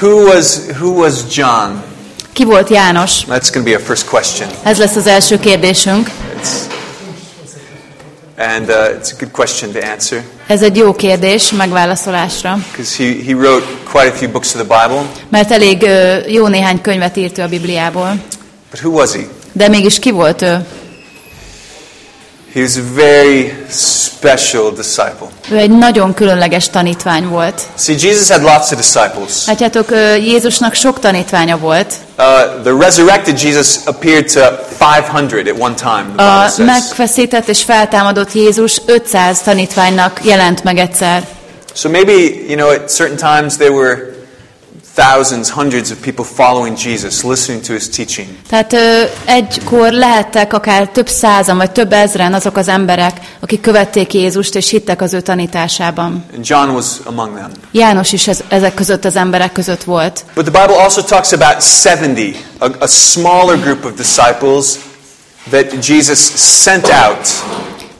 Who was who was John? Ki volt János? That's going to be our first question. Ez lesz az első kérdésünk. It's, and uh, it's a good question to answer Ez egy jó kérdés megválaszolásra, because he, he wrote quite a few books of the Bible. mert elég ö, jó néhány könyvet írt ő a Bibliából. But who was he? De mégis ki volt ő? He was a very special disciple. Ő egy nagyon különleges tanítvány volt. See, Jesus had lots of disciples. Látjátok, Jézusnak sok tanítványa volt. Uh, the resurrected Jesus appeared to 500 at one time, the A says. megfeszített és feltámadott Jézus 500 tanítványnak jelent meg egyszer. So maybe, you know, at certain times there were thousands, hundreds of people following Jesus, listening to his teaching. Tehát egykor lehettek akár több százan vagy több ezren azok az emberek, akik követték Jézust és hittek az ő tanításában. And John was among them. János is ez, ezek között az emberek között volt. But the Bible also talks about 70, a, a smaller group of disciples that Jesus sent out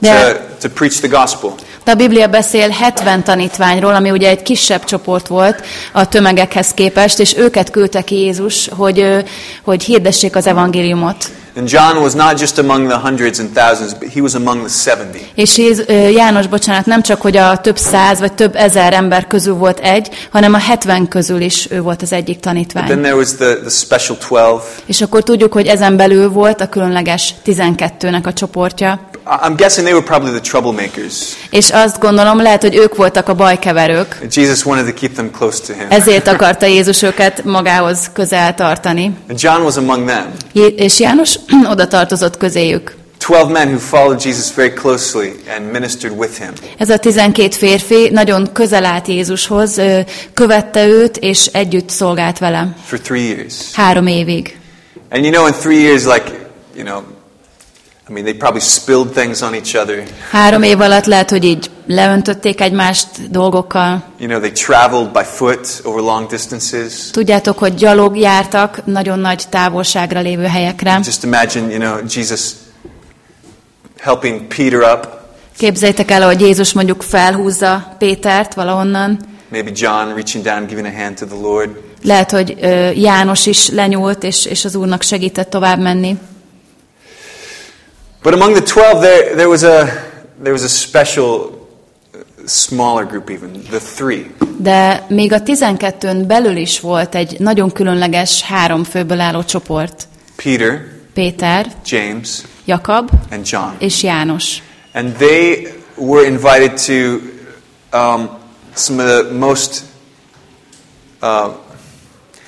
to, to preach the gospel. De a Biblia beszél 70 tanítványról, ami ugye egy kisebb csoport volt a tömegekhez képest, és őket küldte ki Jézus, hogy, hogy hirdessék az evangéliumot. And John was not just among the hundreds and thousands, but he was among the 70. És János, bocsánat, nem csak, hogy a több száz vagy több ezer ember közül volt egy, hanem a 70 közül is ő volt az egyik Then tanítvány. there was the, the special 12. És akkor tudjuk, hogy ezen belül volt a különleges 12-nek a csoportja. I'm guessing they were probably the troublemakers. És azt gondolom, lehet, hogy ők voltak a bajkeverők. Jesus wanted to keep them close to him. Ezért akarta Jézus őket magához közel tartani. And John was among them. És János oda tartozott közéjük. 12 men who followed Jesus very closely and ministered with him. Ez a 12 férfi nagyon közel állt Jézushoz, követte őt, és együtt szolgált vele. for three years. Három évig. And you know, in three years, like, you know, I mean, they probably spilled things on each other. Három év alatt lehet, hogy így leöntötték egymást dolgokkal. You know, they traveled by foot over long distances. Tudjátok, hogy gyalog jártak nagyon nagy távolságra lévő helyekre. Just imagine, you know, Jesus helping Peter up, Képzeljétek el, hogy Jézus mondjuk felhúzza Pétert valahonnan. maybe John reaching down, giving a hand to the Lord. Lehet, hogy ö, János is lenyúlt, és, és az Úrnak segített tovább menni. But among the 12, there, there, was a, there was a special, smaller group, even, the three. De még a 12-ön belül is volt egy nagyon különleges három főből álló csoport. Peter, Péter, James, Jakab and John. és János. And they were invited to um, some of the most, uh,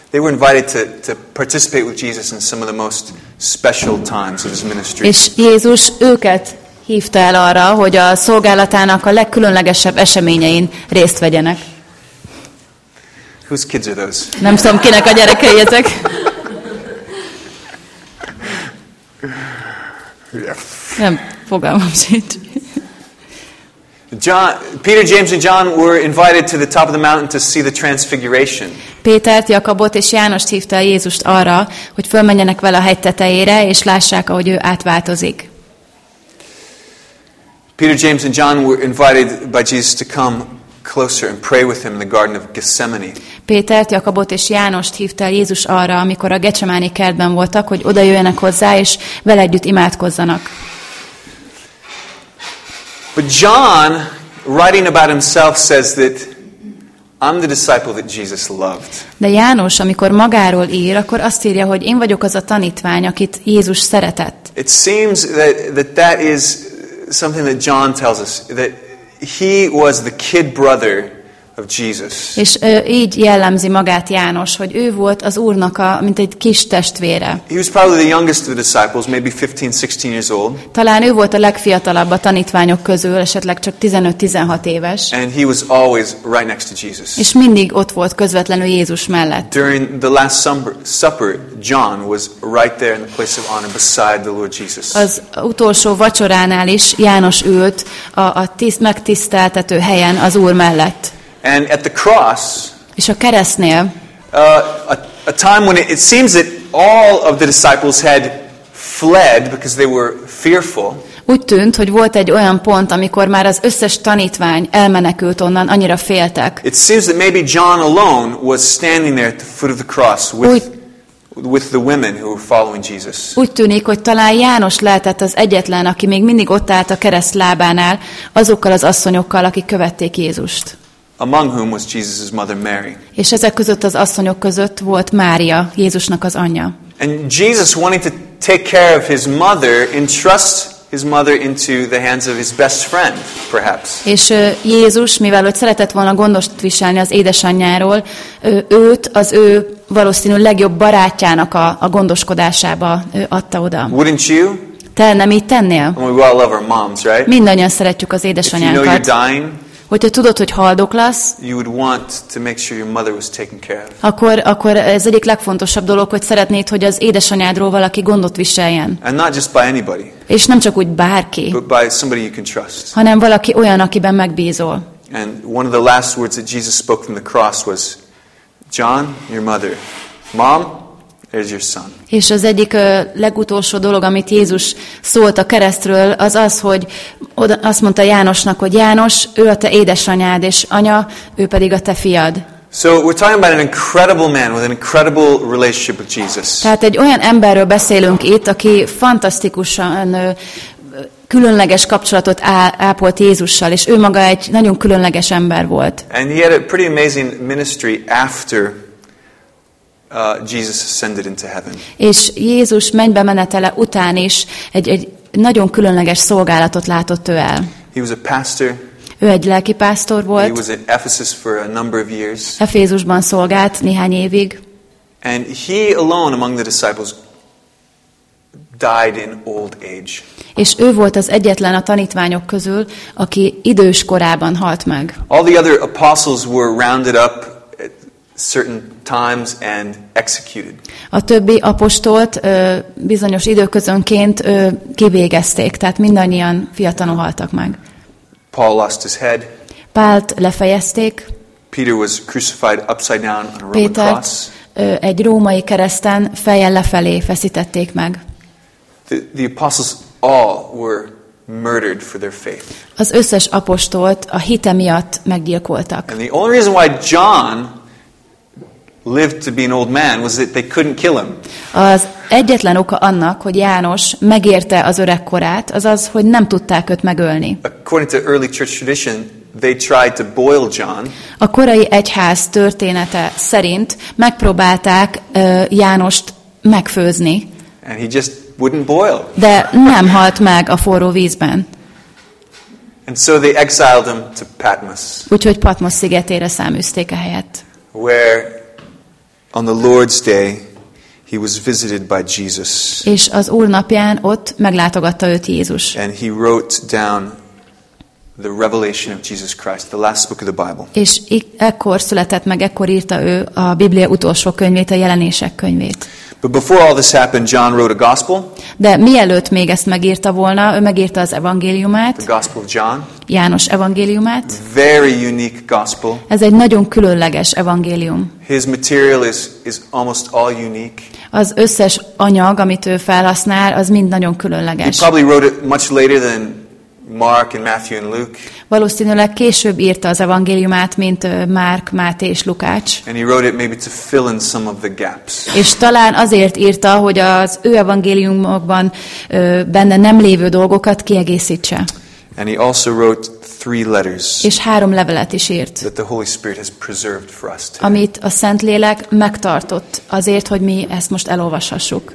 they were invited to, to participate with Jesus in some of the most special times of his ministry. És Jézus őket hívta el arra, hogy a szolgálatának a legkülönlegesebb eseményein részt vegyenek. Whose kids are those? Nem tudom, kinek a gyerekei ezek. Nem, fogalmam sincs. John, Peter, James, and John were invited to the top of the mountain to see the transfiguration. Pétert, Jakabot és Jánost hívta Jézust arra, hogy fölmenjenek vele a hegy tetejére, és lássák, ahogy ő átváltozik. Peter, James, and John were invited by Jesus to come closer and pray with him in the Garden of Gethsemane. Pétert, Jakabot és Jánost hívta el Jézus arra, amikor a Gecsemáni kertben voltak, hogy oda jöjjenek hozzá, és vele együtt imádkozzanak. But John, writing about himself, says that I'm the disciple that Jesus loved. De János, amikor magáról ír, akkor azt írja, hogy én vagyok az a tanítvány, akit Jézus szeretett. It seems that, that that is something that John tells us, that he was the kid brother of Jesus. És ö, így jellemzi magát János, hogy ő volt az Úrnak a, mint egy kis testvére. He was probably the youngest of the disciples, maybe 15, 16 years old, Talán ő volt a legfiatalabb a tanítványok közül, esetleg csak 15-16 éves, and he was always right next to Jesus. és mindig ott volt közvetlenül Jézus mellett. During the Last Supper, supper, John was right there in the place of honor beside the Lord Jesus. Az utolsó vacsoránál is János ült a, a tiszt, megtiszteltető helyen az Úr mellett. And at the cross, És a keresztnél uh, a, a time when it, it seems that all of the disciples had fled because they were fearful. Úgy tűnt, hogy volt egy olyan pont, amikor már az összes tanítvány elmenekült onnan, annyira féltek. It seems that maybe John alone was standing there at the foot of the cross with, with the women who were following Jesus. Úgy tűnik, hogy talán János lehetett az egyetlen, aki még mindig ott állt a kereszt lábánál, azokkal az asszonyokkal, akik követték Jézust. Among whom was Jesus' mother Mary. És ezek között az asszonyok között volt Mária, Jézusnak az anyja. And Jesus, wanting to take care of his mother, entrusts his mother into the hands of his best friend, perhaps. És Jézus, mivel hogy szeretett volna gondost viselni az édesanyjáról, őt az ő valószínű legjobb barátjának a, a gondoskodásába adta oda. Wouldn't you? Te nem így tennél? Mean, we all love our moms, right? Mindannyian szeretjük az If you know you're édesanyánkat. dying, Hogyha tudod, hogy haldoklasz, you would want to make sure your mother was taken care of. akkor, akkor ez egyik legfontosabb dolog, hogy szeretnéd, hogy az édesanyádról valaki gondot viseljen. And not just by anybody, És nem csak úgy bárki, but by somebody you can trust. hanem valaki olyan, akiben megbízol. And one of the last words that Jesus spoke from the cross was, John, your mother. Mom, there's your son. És az egyik ö, legutolsó dolog, amit Jézus szólt a keresztről, az az, hogy oda, azt mondta Jánosnak, hogy János, ő a te édesanyád, és anya, ő pedig a te fiad. So we're talking about an incredible man with an incredible relationship with Jesus. Tehát egy olyan emberről beszélünk itt, aki fantasztikusan ö, különleges kapcsolatot ápolt Jézussal, és ő maga egy nagyon különleges ember volt. And he had a pretty amazing ministry after uh, Jesus ascended into heaven. És Jézus mennybe menetele után is egy, egy nagyon különleges szolgálatot látott ő el. He was a pastor. Ő egy lelkipásztor He volt, was at Ephesus for a number of years. Efézusban szolgált néhány évig, And he alone among the disciples died in old age. és ő volt az egyetlen a tanítványok közül, aki idős korában halt meg. All the other apostles were rounded up certain times and executed. A többi apostolt ö, bizonyos időközönként ö, kivégezték, tehát mindannyian fiatalon haltak meg. Paul lost his head. Pált lefejezték, Peter was crucified upside down on a Roman Pétert cross. ö, egy római kereszten fejjel lefelé feszítették meg. The, the apostles all were murdered for their faith. Az összes apostolt a hite miatt meggyilkoltak. And the only reason why John lived to be an old man was that they couldn't kill him. Az egyetlen oka annak, hogy János megérte az öreg korát, az az, hogy nem tudták őt megölni. According to early church tradition, they tried to boil John, A korai egyház története szerint megpróbálták ö, Jánost megfőzni, and he just wouldn't boil. de nem halt meg a forró vízben. And so they exiled him to Patmos, Úgyhogy Patmos szigetére száműzték a helyet. where on the Lord's day he was visited by Jesus. És az Úr napján ott meglátogatta őt Jézus. And he wrote down the revelation of Jesus Christ, the last book of the Bible. És ekkor született meg, ekkor írta ő a Biblia utolsó könyvét, a jelenések könyvét. But before all this happened, John wrote a gospel, De mielőtt még ezt megírta volna, ő megírta az evangéliumát, the Gospel of John. János evangéliumát. Very unique gospel. Ez egy nagyon különleges evangélium. His material is, is almost all unique. Az összes anyag, amit ő felhasznál, az mind nagyon He különleges. probably wrote it much later than Mark and Matthew and Luke, Valószínűleg később írta az evangéliumát, mint Márk, Máté és Lukács. and he wrote it maybe to fill in some of the gaps. És talán azért írta, hogy az ő evangéliumokban benne nem lévő dolgokat kiegészítse. And he also wrote three letters És három levelet is írt, that the Holy Spirit has preserved for us today. amit a Szentlélek megtartott azért, hogy mi ezt most elolvashassuk.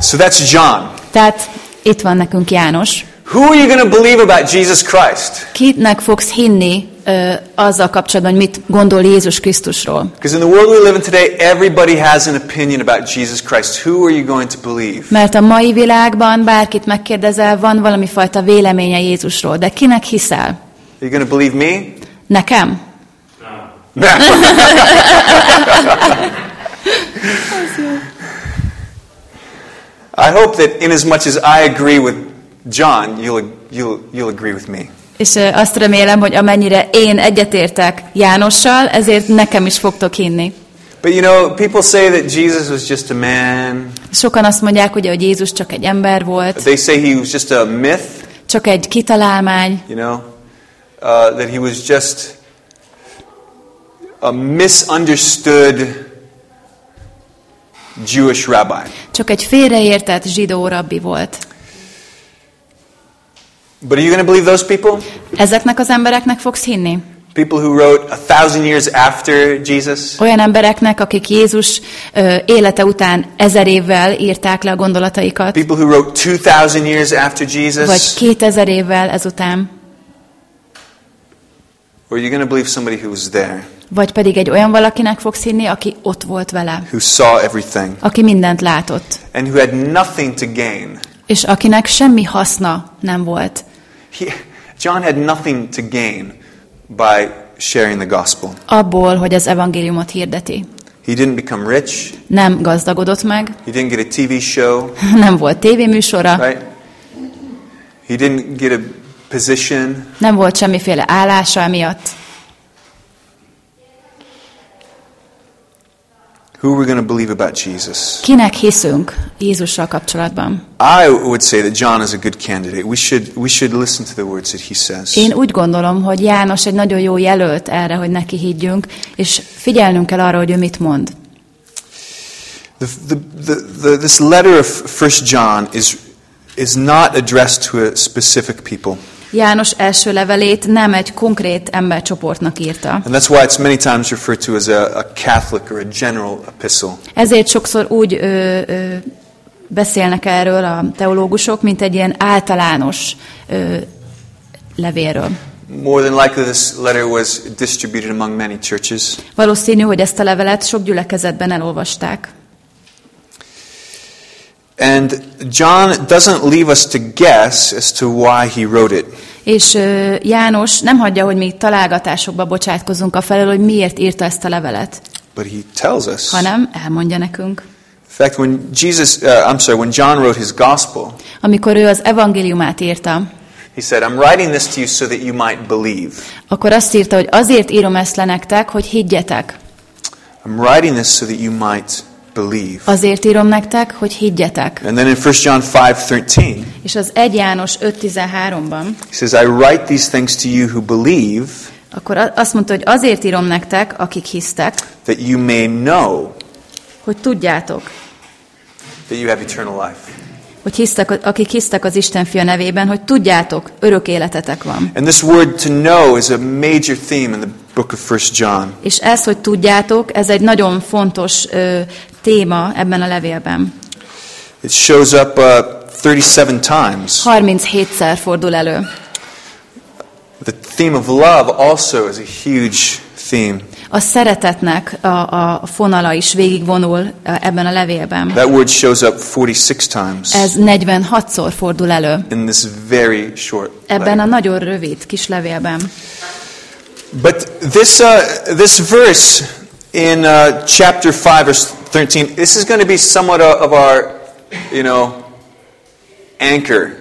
So that's John. Tehát itt van nekünk János. Who are you going to believe about Jesus Christ? Kinek fogsz hinni ö, azzal kapcsolatban, hogy mit gondol Jézus Krisztusról? Because in the world we live in today, everybody has an opinion about Jesus Christ. Who are you going to believe? Mert a mai világban bárkit megkérdezel, van valami fajta véleménye Jézusról, de kinek hiszel? Are you going to believe me? Nekem? I hope that in as much as I agree with John, you'll, you'll, you'll agree with me. És azt remélem, hogy amennyire én egyetértek Jánossal, ezért nekem is fogtok hinni. But you know, people say that Jesus was just a man. Sokan azt mondják, ugye, hogy Jézus csak egy ember volt, They say he was just a myth, csak egy kitalálmány, you know, uh, that he was just a misunderstood Jewish rabbi. csak egy félreértett zsidó rabbi volt. But are you going to believe those people? Ezeknek az embereknek fogsz hinni? People who wrote a thousand years after Jesus? Olyan embereknek, akik Jézus ö, élete után ezer évvel írták le a gondolataikat, People who wrote 2,000 years after vagy Jesus? kétezer évvel ezután, Or are you going to believe somebody who was there, vagy pedig egy olyan valakinek fogsz hinni, aki ott volt vele, who saw everything, aki mindent látott, and who had nothing to gain? és akinek semmi haszna nem volt. He, John had nothing to gain by sharing the gospel. Abból, hogy az evangéliumot hirdeti. He didn't become rich. Nem gazdagodott meg, He didn't get a TV show, nem volt tévéműsora, right? He didn't get a position. nem volt semmiféle állása emiatt. Who are we going to believe about Jesus? Kinek hiszünk Jézussal kapcsolatban? I would say that John is a good candidate. We should, we should listen to the words that he says. Én úgy gondolom, hogy János egy nagyon jó jelölt erre, hogy neki higgyünk, és figyelnünk kell arra, hogy ő mit mond. The, the, the, the, this letter of First John is, is not addressed to a specific people. János első levelét nem egy konkrét embercsoportnak írta. And that's why it's many times referred to as a, a Catholic or a general epistle. Ezért sokszor úgy ö, ö, beszélnek erről a teológusok, mint egy ilyen általános ö, levélről. More than likely, this letter was distributed among many churches. Valószínű, hogy ezt a levelet sok gyülekezetben elolvasták. And John doesn't leave us to guess as to why he wrote it. És János nem hagyja, hogy mi találgatásokba bocsátkozunk a felől, hogy miért írta ezt a levelet, But he tells us. hanem elmondja nekünk. In fact, when Jesus, uh, I'm sorry, when John wrote his gospel, Amikor ő az evangéliumát írta, he said, I'm writing this to you so that you might believe. akkor azt írta, hogy azért írom ezt le nektek, hogy higgyetek. I'm writing this so that you might believe. Azért írom nektek, hogy higgyetek. And then in 1 John 5:13, És az 1 János 5.13-ban, he says, I write these things to you who believe akkor azt mondta, hogy azért írom nektek, akik hisztek, that you may know hogy tudjátok, that you have eternal life. Hogy hisztek, akik hisztek az Isten fia nevében, hogy tudjátok, örök életetek van. And this word to know is a major theme in the book of 1 John. És ez, hogy tudjátok, ez egy nagyon fontos ö, téma ebben a levélben. It shows up uh, 37 times. 37-szer fordul elő. The theme of love also is a huge theme. A szeretetnek a, a fonala is végigvonul ö, ebben a levélben. That word shows up 46 times Ez 46-szor fordul elő. in this very short Ebben a nagyon rövid kis levélben. But this, uh, this verse in uh, chapter 5, verse 13, this is going to be somewhat of our, you know, anchor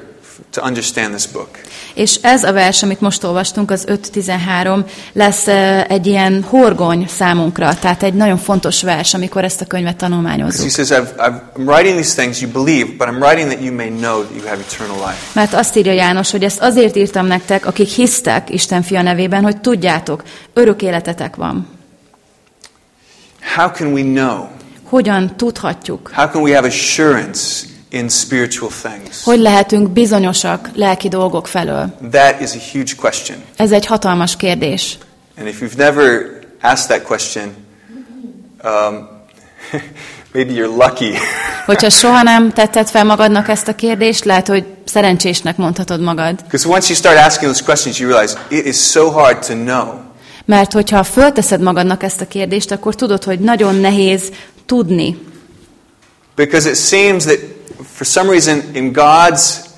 to understand this book. És ez a vers, amit most olvastunk, az 5.13, lesz egy ilyen horgony számunkra, tehát egy nagyon fontos vers, amikor ezt a könyvet he tanulmányozzuk. says, I've, I've, I'm writing these things you believe, but I'm writing that you may know that you have eternal life. Mert azt írja János, hogy ezt azért írtam nektek, akik hisztek Isten fia nevében, hogy tudjátok, örök életetek van. How can we know? Hogyan tudhatjuk? How can we have assurance in spiritual things? Hogy lehetünk bizonyosak lelki dolgok felől? That is a huge question. Ez egy hatalmas kérdés. And if you've never asked that question, um, maybe you're lucky. Hogyha soha nem tetted fel magadnak ezt a kérdést, lehet, hogy szerencsésnek mondhatod magad. Because once you start asking those questions, you realize it is so hard to know. Mert hogyha fölteszed magadnak ezt a kérdést, akkor tudod, hogy nagyon nehéz tudni. Because it seems that for some reason in God's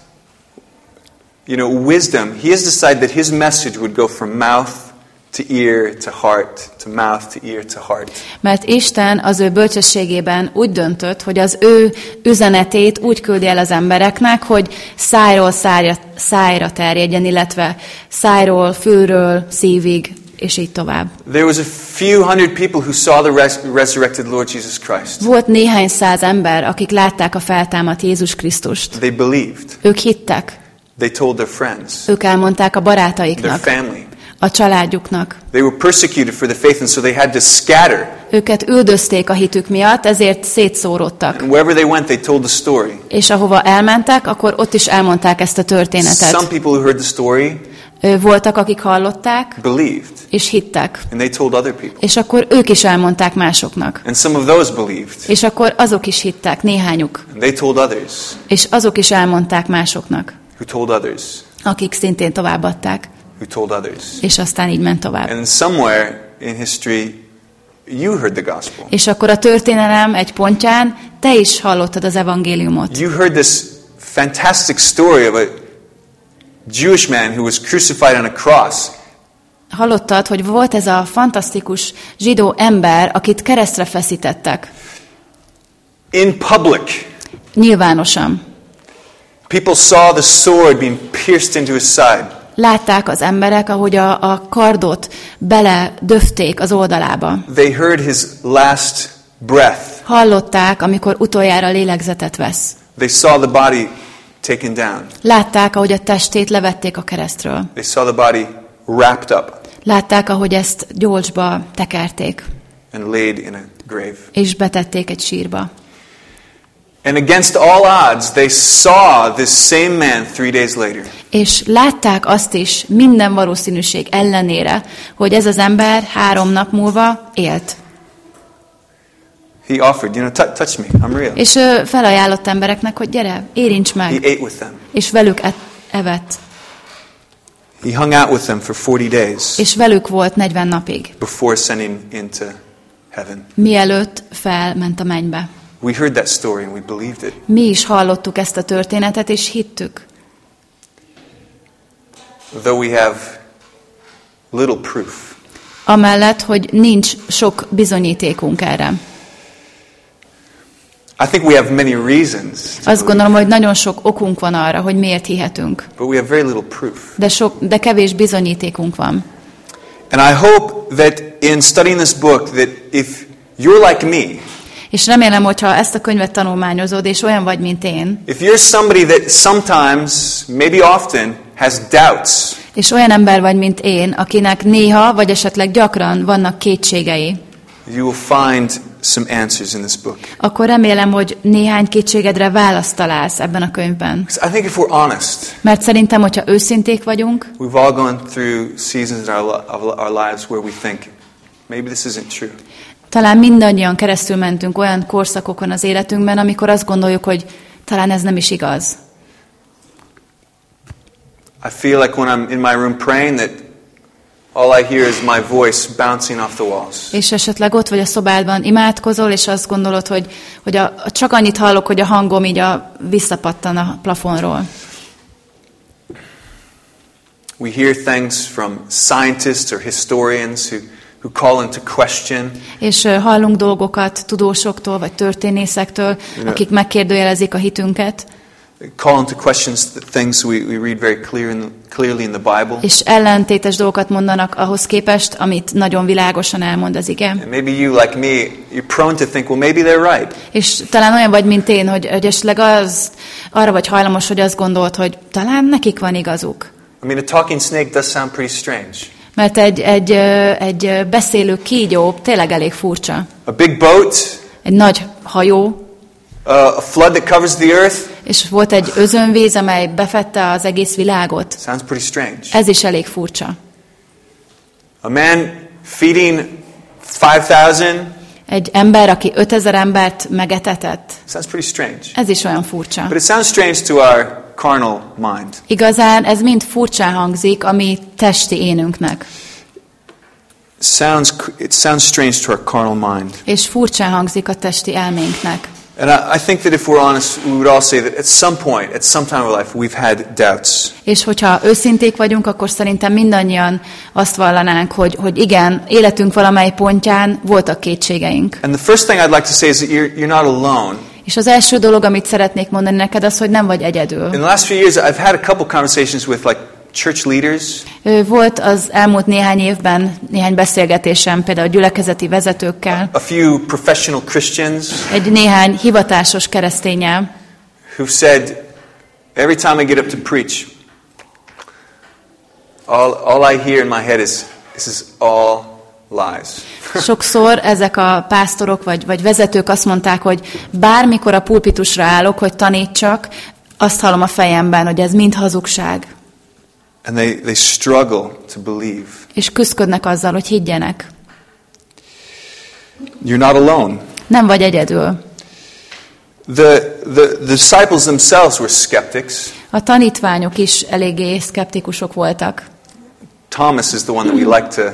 you know wisdom, he has decided that his message would go from mouth to ear to heart to mouth to ear to heart. Mert Isten az ő bölcsességében úgy döntött, hogy az ő üzenetét úgy küldi el az embereknek, hogy szájról szájra, szájra terjedjen, illetve szájról, fülről, szívig és így tovább. There was a few hundred people who saw the res- resurrected Lord Jesus Christ. Volt néhány száz ember, akik látták a feltámadt Jézus Krisztust. They believed. Ők hittek, They told their friends, ők elmondták a their barátaiknak, family. a családjuknak. They were persecuted for the faith, and so they had to scatter. Őket üldözték a hitük miatt, ezért szétszóródtak. And wherever they went, they told the story. És ahova elmentek, akkor ott is elmondták ezt a Some történetet. people who heard the story Voltak, akik hallották, believed, és hittek. and they told other people. És akkor ők is elmondták másoknak. And some of those believed, És akkor azok is hittek, néhányuk. and they told others, És azok is elmondták másoknak, who told others, akik szintén továbbadták. who told others. És aztán így ment tovább. And somewhere in history, you heard the gospel. És akkor a történelem egy pontján te is hallottad az evangéliumot. You heard this fantastic story of a Jewish man who was crucified on a cross. Hallottad, hogy volt ez a fantasztikus zsidó ember, akit keresztre feszítettek. In public, Nyilvánosan. people saw the sword being pierced into his side. Látták az emberek, ahogy a, a kardot bele döfték az oldalába. They heard his last breath. Hallották, amikor utoljára lélegzetet vesz. They saw the body taken down. Látták, ahogy a testét levették a keresztről. They saw the body wrapped up Látták, ahogy ezt gyolcsba tekerték, and laid in a grave. és betették egy sírba. And against all odds, they saw this same man three days later. És látták azt is, minden valószínűség ellenére, hogy ez az ember három nap múlva élt. He offered, you know, "Tou- touch me, I'm real. És felajánlott embereknek, hogy gyere, érints He meg. ate with them. És velük et, evett. He hung out with them for 40 days És velük volt 40 napig, before ascending into heaven. mielőtt felment a mennybe. We heard that story and we believed it. Mi is hallottuk ezt a történetet, és hittük. Though we have little proof. Amellett, hogy nincs sok bizonyítékunk erre. I think we have many reasons, Azt gondolom, hogy nagyon sok okunk van arra, hogy miért hihetünk. but we have very little proof. De, sok, de kevés bizonyítékunk van. And I hope that in studying this book that if you're like me, És remélem, hogyha ezt a könyvet tanulmányozod, és olyan vagy, mint én, if you're somebody that sometimes, maybe often, has doubts, és olyan ember vagy, mint én, akinek néha, vagy esetleg gyakran vannak kétségei, you will find some answers in this book. akkor remélem, hogy néhány kétségedre választ találsz ebben a könyvben. I think if we're honest, Mert szerintem, hogyha őszinték vagyunk, we've all gone through seasons in our, our lives where we think, maybe this isn't true. talán mindannyian keresztül mentünk olyan korszakokon az életünkben, amikor azt gondoljuk, hogy talán ez nem is igaz. I feel like when I'm in my room praying that all I hear is my voice bouncing off the walls. És esetleg ott vagy a szobádban, imádkozol, és azt gondolod, hogy, hogy a, csak annyit hallok, hogy a hangom így a, visszapattan a plafonról. We hear things from scientists or historians who, who call into question És hallunk dolgokat tudósoktól, vagy történészektől, Igen. akik megkérdőjelezik a hitünket, call into questions the things we, we read very clear in the, clearly in the Bible. és ellentétes dolgokat mondanak ahhoz képest, amit nagyon világosan elmond az ige. And maybe you, like me, you're prone to think, well, maybe they're right. És talán olyan vagy, mint én, hogy, hogy esetleg az, arra vagy hajlamos, hogy azt gondolt, hogy talán nekik van igazuk. I mean, a talking snake does sound pretty strange. Mert egy, egy, egy beszélő kígyó tényleg elég furcsa. A big boat, Egy nagy hajó, uh, a flood that covers the earth, és volt egy özönvíz, amely befette az egész világot. sounds pretty strange. Ez is elég furcsa. A man feeding 5,000 Egy ember, aki 5000 embert megetetett, sounds pretty strange. ez is olyan furcsa. But it sounds strange to our carnal mind. Igazán ez mind furcsán hangzik a mi testi énünknek. Sounds, it sounds strange to our carnal mind. És furcsán hangzik a testi elménknek. And I, think that if we're honest, we would all say that at some point, at some time of life, we've had doubts. És hogyha őszinték vagyunk, akkor szerintem mindannyian azt vallanánk, hogy, hogy igen, életünk valamely pontján voltak kétségeink. And the first thing I'd like to say is that you're, you're not alone. És az első dolog, amit szeretnék mondani neked, az, hogy nem vagy egyedül. In the last few years, I've had a couple conversations with like church leaders, volt az elmúlt néhány évben, néhány beszélgetésem például a gyülekezeti vezetőkkel, a few professional Christians egy néhány hivatásos keresztényel, who've said, every time I get up to preach, all, all I hear in my head is, this is all lies. Sokszor ezek a pásztorok vagy, vagy vezetők azt mondták, hogy bármikor a pulpitusra állok, hogy tanítsak, azt hallom a fejemben, hogy ez mind hazugság. And they, they struggle to believe. És küzdködnek azzal, hogy higgyenek. You're not alone. Nem vagy egyedül. The, the, the disciples themselves were skeptics. A tanítványok is eléggé szkeptikusok voltak. Thomas is the one that we like to,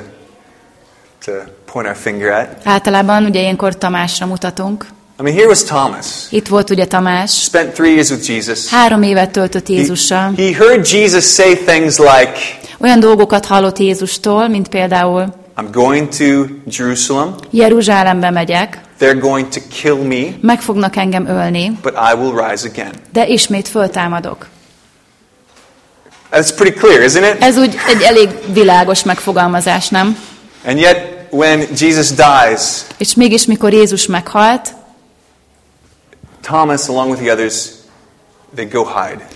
to point our finger at. Általában ugye ilyenkor Tamásra mutatunk. I mean, here was Thomas. Itt volt ugye Tamás, Spent three years with Jesus. három évet töltött He, Jézussal. he heard Jesus say things like, Olyan dolgokat hallott Jézustól, mint például I'm going to Jerusalem. Jeruzsálembe megyek, They're going to kill me, meg fognak engem ölni, but I will rise again. de ismét föltámadok. That's pretty clear, isn't it? Ez úgy egy elég világos megfogalmazás, nem? And yet, when Jesus dies, És mégis, mikor Jézus meghalt, Thomas, along with the others, they go hide,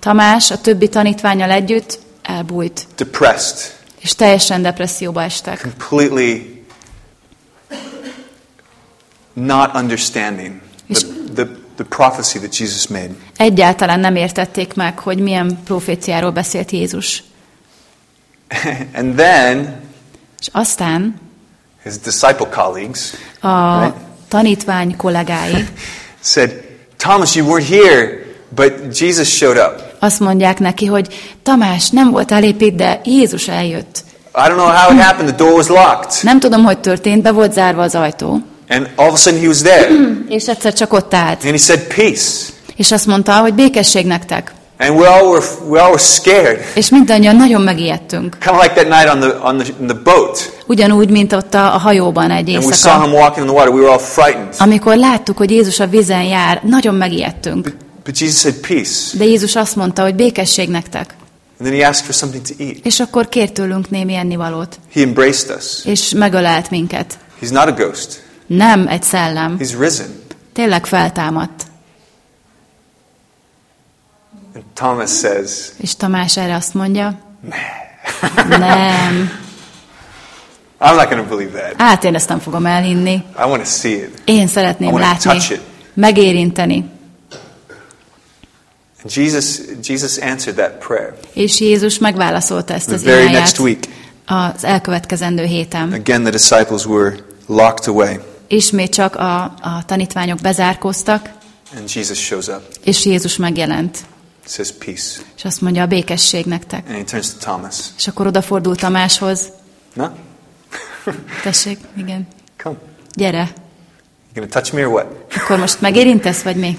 Tamás a többi tanítványal együtt elbújt, depressed, és teljesen depresszióba estek. completely not understanding the, the, the prophecy that Jesus made. Egyáltalán nem értették meg, hogy milyen proféciáról beszélt Jézus. and then És aztán his disciple colleagues a Right. tanítvány kollégái said, Thomas, you weren't here, but Jesus showed up. azt mondják neki, hogy Tamás, nem voltál épp itt, de Jézus eljött. I don't know how it happened. The door was locked. Nem tudom, hogy történt, be volt zárva az ajtó. And all of a sudden he was there. És egyszer csak ott állt. And he said, Peace. És azt mondta, hogy békesség nektek. And we all were, we all were scared. És mindannyian nagyon megijedtünk. Kind of like that night on the, on the, in the boat. Ugyanúgy, mint ott a, a hajóban egy And we saw éjszaka. him walking on the water. We were all frightened. Amikor láttuk, hogy Jézus a vízen jár, nagyon megijedtünk. But Jesus said, Peace. De Jézus azt mondta, hogy békesség nektek. And then he asked for something to eat. És akkor kért tőlünk némi ennivalót. He embraced us. És megölelt minket. He's not a ghost, Nem egy szellem. he's risen. Tényleg feltámadt. And Thomas says, És Tamás erre azt mondja, nem. I'm not going to believe that. Hát én ezt nem fogom elhinni. I want to see it. Én szeretném látni, touch it. megérinteni. And Jesus, Jesus answered that prayer. És Jézus megválaszolta ezt The az very next week, az elkövetkezendő héten. again, the disciples were locked away. Ismét csak a, a tanítványok bezárkóztak, And Jesus shows up, és Jézus megjelent. Says, Peace. És azt mondja, a békesség nektek. And he turns to Thomas. És akkor odafordult Tamáshoz. No? Tessék, igen. Come. Gyere. You to touch me or what? Akkor most megérintesz, vagy mi?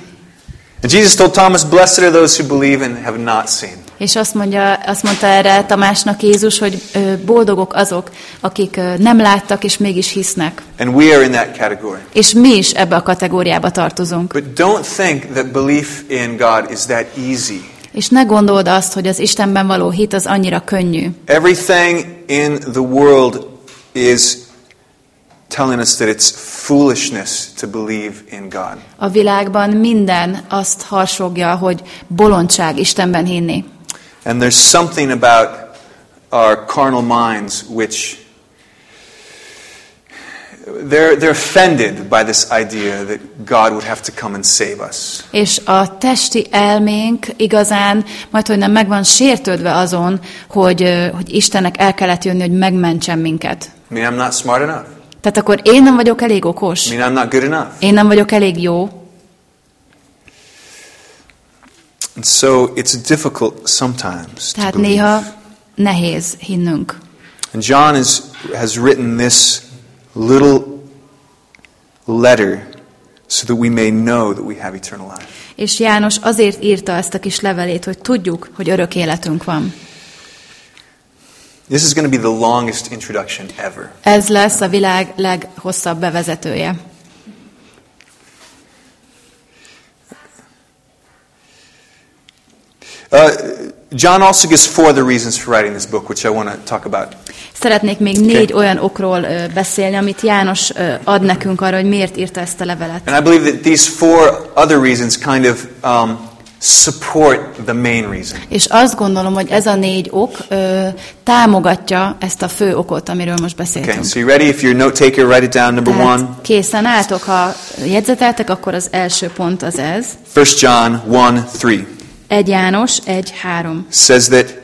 And Jesus told Thomas, Blessed are those who believe and have not seen. És azt, mondja, azt mondta erre Tamásnak Jézus, hogy boldogok azok, akik nem láttak, és mégis hisznek. And we are in that category. És mi is ebbe a kategóriába tartozunk. But don't think that belief in God is that easy. És ne gondold azt, hogy az Istenben való hit az annyira könnyű. Everything in the world is telling us that it's foolishness to believe in God. A világban minden azt harsogja, hogy bolondság Istenben hinni. And there's something about our carnal minds which they're, they're offended by this idea that God would have to come and save us. És a testi elménk igazán majd, hogy nem meg van sértődve azon, hogy, hogy Istennek el kellett jönni, hogy megmentsen minket. I mean, I'm not smart enough. Tehát akkor én nem vagyok elég okos, I mean, I'm not good enough. én nem vagyok elég jó, And so it's difficult sometimes to tehát believe. néha nehéz hinnünk. And John is, has written this little letter so that we may know that we have eternal life. És János azért írta ezt a kis levelét, hogy tudjuk, hogy örök életünk van. This is going to be the longest introduction ever. Ez lesz a világ leghosszabb bevezetője. Uh, John also gives four other reasons for writing this book, which I want to talk about. Szeretnék még négy olyan okról ö, beszélni, amit János ö, ad nekünk arra, hogy miért írta ezt a levelet. And I believe that these four other reasons kind of um, support the main reason. És azt gondolom, hogy ez a négy ok ö, támogatja ezt a fő okot, amiről most Okay, beszéltünk. so you ready? If you're a note taker, write it down. Number Tehát one, készen álltok, ha jegyzeteltek, akkor az első pont az ez. 1 John 1 3 1 János, 1, 3. says that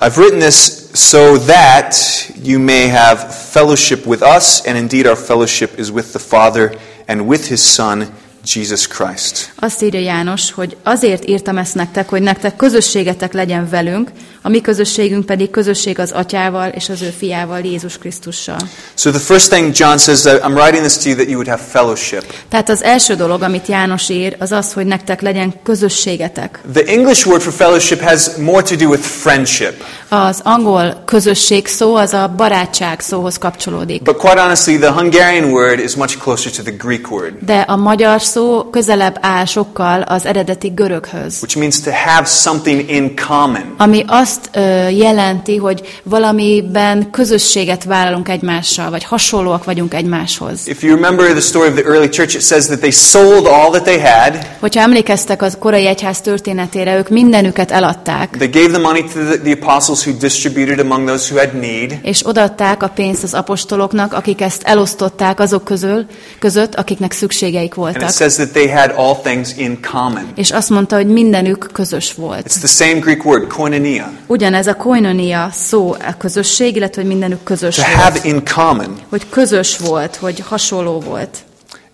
I've written this so that you may have fellowship with us, and indeed our fellowship is with the Father and with his Son, Jesus Christ. Azt írja János, hogy azért írtam ezt nektek, hogy nektek közösségetek legyen velünk, a mi közösségünk pedig közösség az atyával és az ő fiával, Jézus Krisztussal. So the first thing John says that I'm writing this to you that you would have fellowship. Tehát az első dolog, amit János ír, az az, hogy nektek legyen közösségetek. The English word for fellowship has more to do with friendship. Az angol közösség szó az a barátság szóhoz kapcsolódik. But quite honestly, the Hungarian word is much closer to the Greek word, De a magyar szó közelebb áll sokkal az eredeti göröghöz. which means to have something in common. Ami azt ö, jelenti, hogy valamiben közösséget vállalunk egymással, vagy hasonlóak vagyunk egymáshoz. If you remember the story of the early church, it says that they sold all that they had. Hogyha emlékeztek az korai egyház történetére, ők mindenüket eladták, They gave the money to the, the apostles who distributed among those who had need. és odaadták a pénzt az apostoloknak, akik ezt elosztották azok közül, között, akiknek szükségeik voltak. Says that they had all things in common. És azt mondta, hogy mindenük közös volt. It's the same Greek word, koinonia. Ugyanez a koinonia szó, a közösség, illetve hogy mindenük közös To have volt. in common. Hogy közös volt, hogy hasonló volt.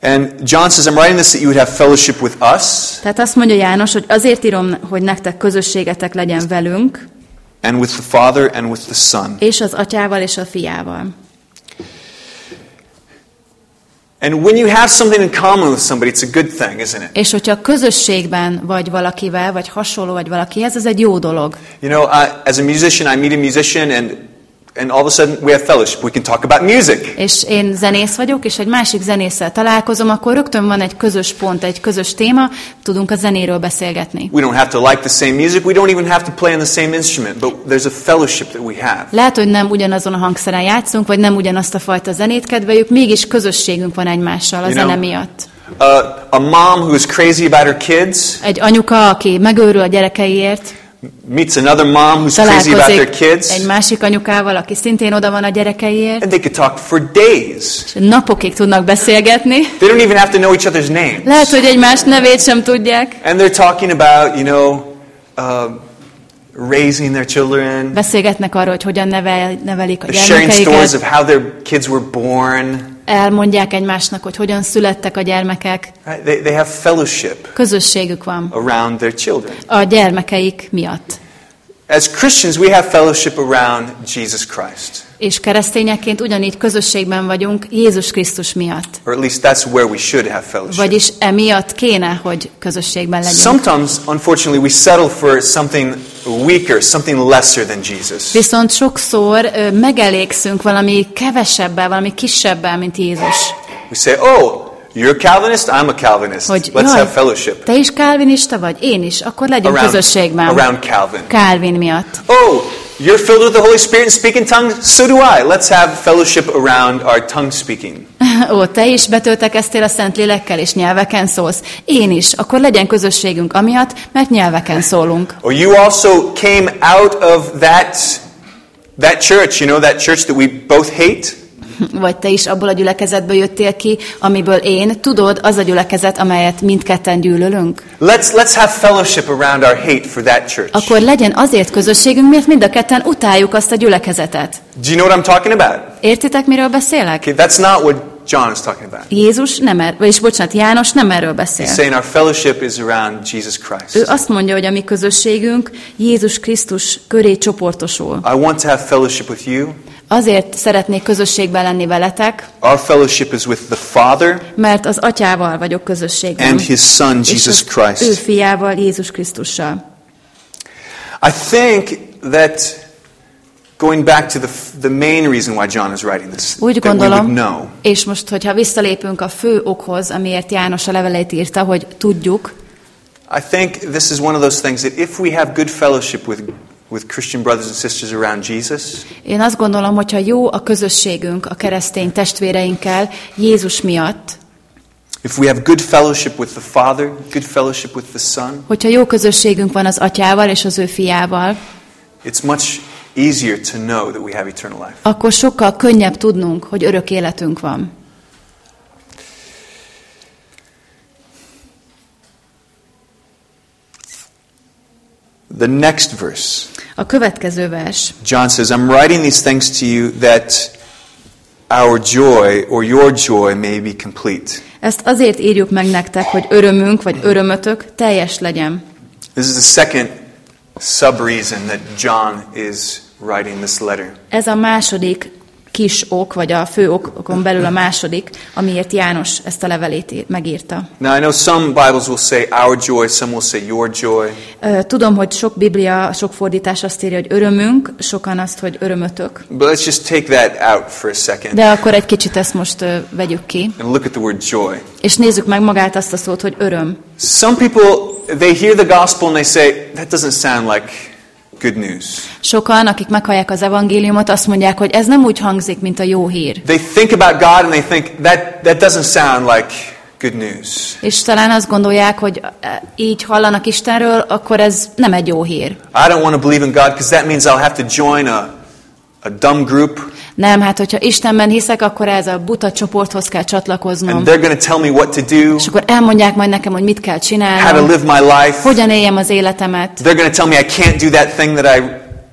And John says, I'm writing this that you would have fellowship with us Tehát azt mondja János, hogy azért írom, hogy nektek közösségetek legyen velünk, and with the Father and with the Son. és az atyával és a fiával. And when you have something in common with somebody, it's a good thing, isn't it? És hogyha közösségben vagy valakivel, vagy hasonló vagy valakihez, ez egy jó dolog. You know, I, as a musician, I meet a musician and, and all of a sudden we have fellowship. We can talk about music. És én zenész vagyok, és egy másik zenésszel találkozom, akkor rögtön van egy közös pont, egy közös téma, tudunk a zenéről beszélgetni. We don't have to like the same music. We don't even have to play on the same instrument, but there's a fellowship that we have. Lehet, hogy nem ugyanazon a hangszeren játszunk, vagy nem ugyanazt a fajta zenét kedveljük, mégis közösségünk van egymással a You zene know- miatt. Uh, a mom who is crazy about her kids Egy anyuka, aki megőrül a gyerekeiért, meets another mom who's crazy about their kids, egy másik anyukával, aki szintén oda van a gyerekeiért, and they could talk for days. és napokig tudnak beszélgetni. They don't even have to know each other's names. Lehet, hogy egymás nevét sem tudják. And they're talking about, you know, uh, raising their children, Beszélgetnek arról, hogy hogyan nevel, nevelik a they're sharing stories gyermekeiket. of how their kids were born. Elmondják egymásnak, hogy hogyan születtek a gyermekek. They, they have fellowship Közösségük van around their children. a gyermekeik miatt. As Christians, we have fellowship around Jesus Christ. És keresztényekként ugyanígy közösségben vagyunk Jézus Krisztus miatt. Or at least that's where we should have fellowship. Vagyis emiatt kéne, hogy közösségben legyünk. Sometimes, unfortunately, we settle for something weaker, something lesser than Jesus. Viszont sokszor megelégszünk valami kevesebbel, valami kisebbel, mint Jézus. We say, oh, you're a Calvinist, I'm a Calvinist. Hogy Let's jaj, have fellowship. te is kálvinista vagy, én is, akkor legyünk Around, közösségben. around Calvin. Kálvin miatt. Oh, you're filled with the Holy Spirit and speak in tongues? So do I. Let's have fellowship around our tongue speaking. Ó, te is betöltekeztél a Szent Lélekkel, és nyelveken szólsz. Én is. Akkor legyen közösségünk amiatt, mert nyelveken szólunk. Or you also came out of that, that church, you know, that church that we both hate? Vagy te is abból a gyülekezetből jöttél ki, amiből én, tudod, az a gyülekezet, amelyet mindketten gyűlölünk. Let's, let's have fellowship around our hate for that church. Akkor legyen azért közösségünk, mert mind a ketten utáljuk azt a gyülekezetet. Do you know what I'm talking about? Értitek, miről beszélek? Okay, that's not what John is talking about. Jézus nem er, vagyis bocsánat, János nem erről He's beszél. saying our fellowship is around Jesus Ő Christ. azt mondja, hogy a mi közösségünk Jézus Krisztus köré csoportosul. I want to have fellowship with you. Azért szeretnék közösségben lenni veletek, Our fellowship is with the Father mert az atyával vagyok közösségben. and His Son, és Jesus az ő Christ. fiával, Jézus Krisztussal. I think that going back to the, the main reason why John is writing this, Úgy gondolom, know, és most, hogyha visszalépünk a fő okhoz, amiért János a leveleit írta, hogy tudjuk, I think this is one of those things that if we have good fellowship with, with Christian brothers and sisters around Jesus, Én azt gondolom, hogyha jó a közösségünk a keresztény testvéreinkkel Jézus miatt, if we have good fellowship with the Father, good fellowship with the Son, hogyha jó közösségünk van az atyával és az ő fiával, it's much easier to know that we have eternal life. akkor sokkal könnyebb tudnunk, hogy örök életünk van. The next verse, A következő vers. John says, I'm writing these things to you that our joy or your joy may be complete. Ezt azért írjuk meg nektek, hogy örömünk vagy örömötök teljes legyen. This is the second sub reason that John is writing this letter. Ez a második kis ok, vagy a fő okon belül a második, amiért János ezt a levelét ír- megírta. Now, I know some Bibles will say our joy, some will say your joy. Ö, Tudom, hogy sok Biblia, sok fordítás azt írja, hogy örömünk, sokan azt, hogy örömötök. But let's just take that out for a second De akkor egy kicsit ezt most ö, vegyük ki, and look at the word joy. és nézzük meg magát azt a szót, hogy öröm. Some people, they hear the gospel and they say, that doesn't sound like good news. Sokan, akik meghallják az evangéliumot, azt mondják, hogy ez nem úgy hangzik, mint a jó hír. They think about God and they think, that, that doesn't sound like good news. És talán azt gondolják, hogy e, így hallanak Istenről, akkor ez nem egy jó hír. I don't want to believe in God because that means I'll have to join a, a dumb group Nem, hát hogyha Istenben hiszek, akkor ez a buta csoporthoz kell csatlakoznom. and they're going to tell me what to do, És akkor elmondják majd nekem, hogy mit kell how to live my life. hogyan éljem az életemet. They're going to tell me I can't do that thing that I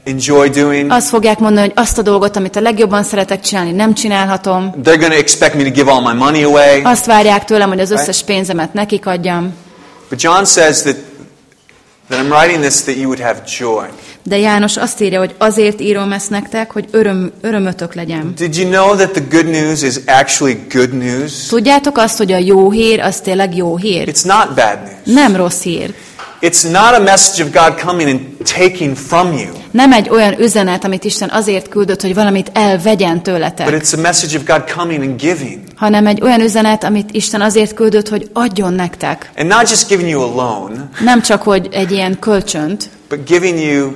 enjoy doing. Azt fogják mondani, hogy azt a dolgot, amit a legjobban szeretek csinálni, nem csinálhatom. They're going to expect me to give all my money away. Azt várják tőlem, hogy az összes pénzemet nekik adjam. But John says that, that I'm writing this that you would have joy. De János azt írja, hogy azért írom ezt nektek, hogy öröm, örömötök legyen. Did you know that the good news is actually good news? Tudjátok azt, hogy a jó hír, az tényleg jó hír? It's not bad news. Nem rossz hír. It's not a message of God coming and taking from you, Nem egy olyan üzenet, amit Isten azért küldött, hogy valamit elvegyen but tőletek, it's a message of God coming and giving. Hanem egy olyan üzenet, amit Isten azért küldött, hogy adjon nektek. And not just giving you a loan, Nem csak, hogy egy ilyen kölcsönt, but giving you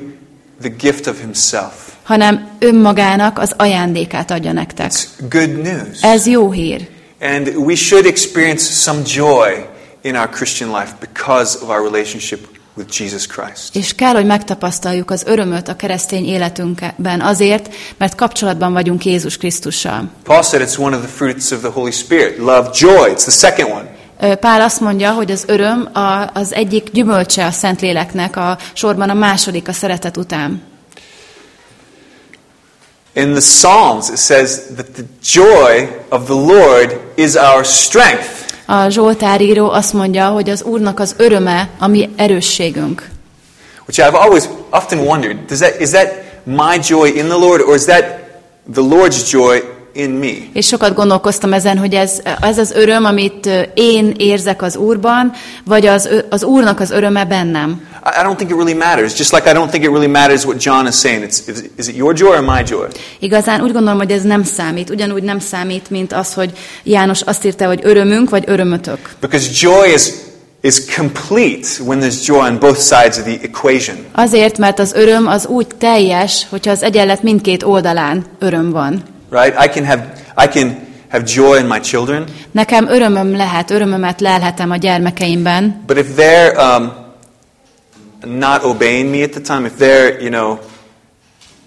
the gift of Himself. hanem önmagának az ajándékát adja nektek. It's good news. Ez jó hír. And we should experience some joy in our Christian life because of our relationship with Jesus Christ. És kell, hogy megtapasztaljuk az örömöt a keresztény életünkben azért, mert kapcsolatban vagyunk Jézus Krisztussal. Paul said it's one of the fruits of the Holy Spirit. Love, joy. It's the second one. Pál azt mondja, hogy az öröm a, az egyik gyümölcse a Szentléleknek, a sorban a második a szeretet után. In the Psalms, it says that the joy of the Lord is our strength. A Zsoltáríró azt mondja, hogy az Úrnak az öröme a mi erősségünk. Which I've always often wondered, does that, is that my joy in the Lord or is that the Lord's joy in me? És sokat gondolkoztam ezen, hogy ez, ez az öröm, amit én érzek az Úrban, vagy az, az Úrnak az öröme bennem. I I don't think it really matters. Just like I don't think it really matters what John is saying. It's, is, is it your joy or my joy? Igazán úgy gondolom, hogy ez nem számít. Ugyanúgy nem számít, mint az, hogy János azt írta, hogy örömünk, vagy örömötök. Because joy is, is complete when there's joy on both sides of the equation. Azért, mert az öröm az úgy teljes, hogyha az egyenlet mindkét oldalán öröm van. Right? I can have, I can have joy in my children, Nekem örömöm lehet, örömömet lelhetem a gyermekeimben, but if they're um, not obeying me at the time, if they're, you know,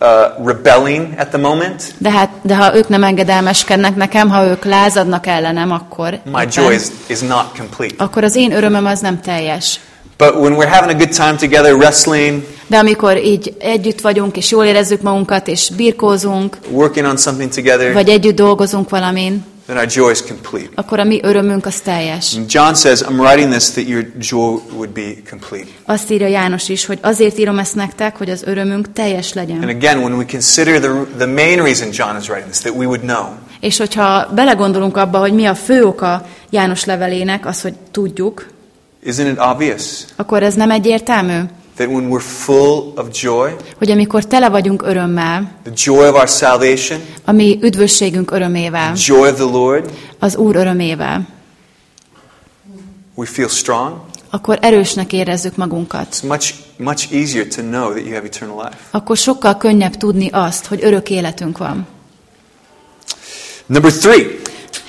uh, rebelling at the moment, de, hát, de ha ők nem engedelmeskednek nekem, ha ők lázadnak ellenem, akkor, my joy is, is not complete. akkor az én örömöm az nem teljes. But when we're having a good time together, wrestling, De amikor így együtt vagyunk, és jól érezzük magunkat, és birkózunk, working on something together, vagy együtt dolgozunk valamin, then our joy is complete. akkor a mi örömünk az teljes. And John says, I'm writing this that your joy would be complete. Azt írja János is, hogy azért írom ezt nektek, hogy az örömünk teljes And legyen. again, when we consider the, the main reason John is writing this, that we would know, És hogyha belegondolunk abba, hogy mi a fő oka János levelének, az, hogy tudjuk, isn't it obvious akkor ez nem egyértelmű, that when we're full of joy, hogy amikor tele vagyunk örömmel, the joy of our salvation, a mi üdvösségünk örömével, joy of the Lord, az Úr örömével, we feel strong, akkor erősnek érezzük magunkat. It's much, much easier to know that you have eternal life. Akkor sokkal könnyebb tudni azt, hogy örök életünk van. Number three,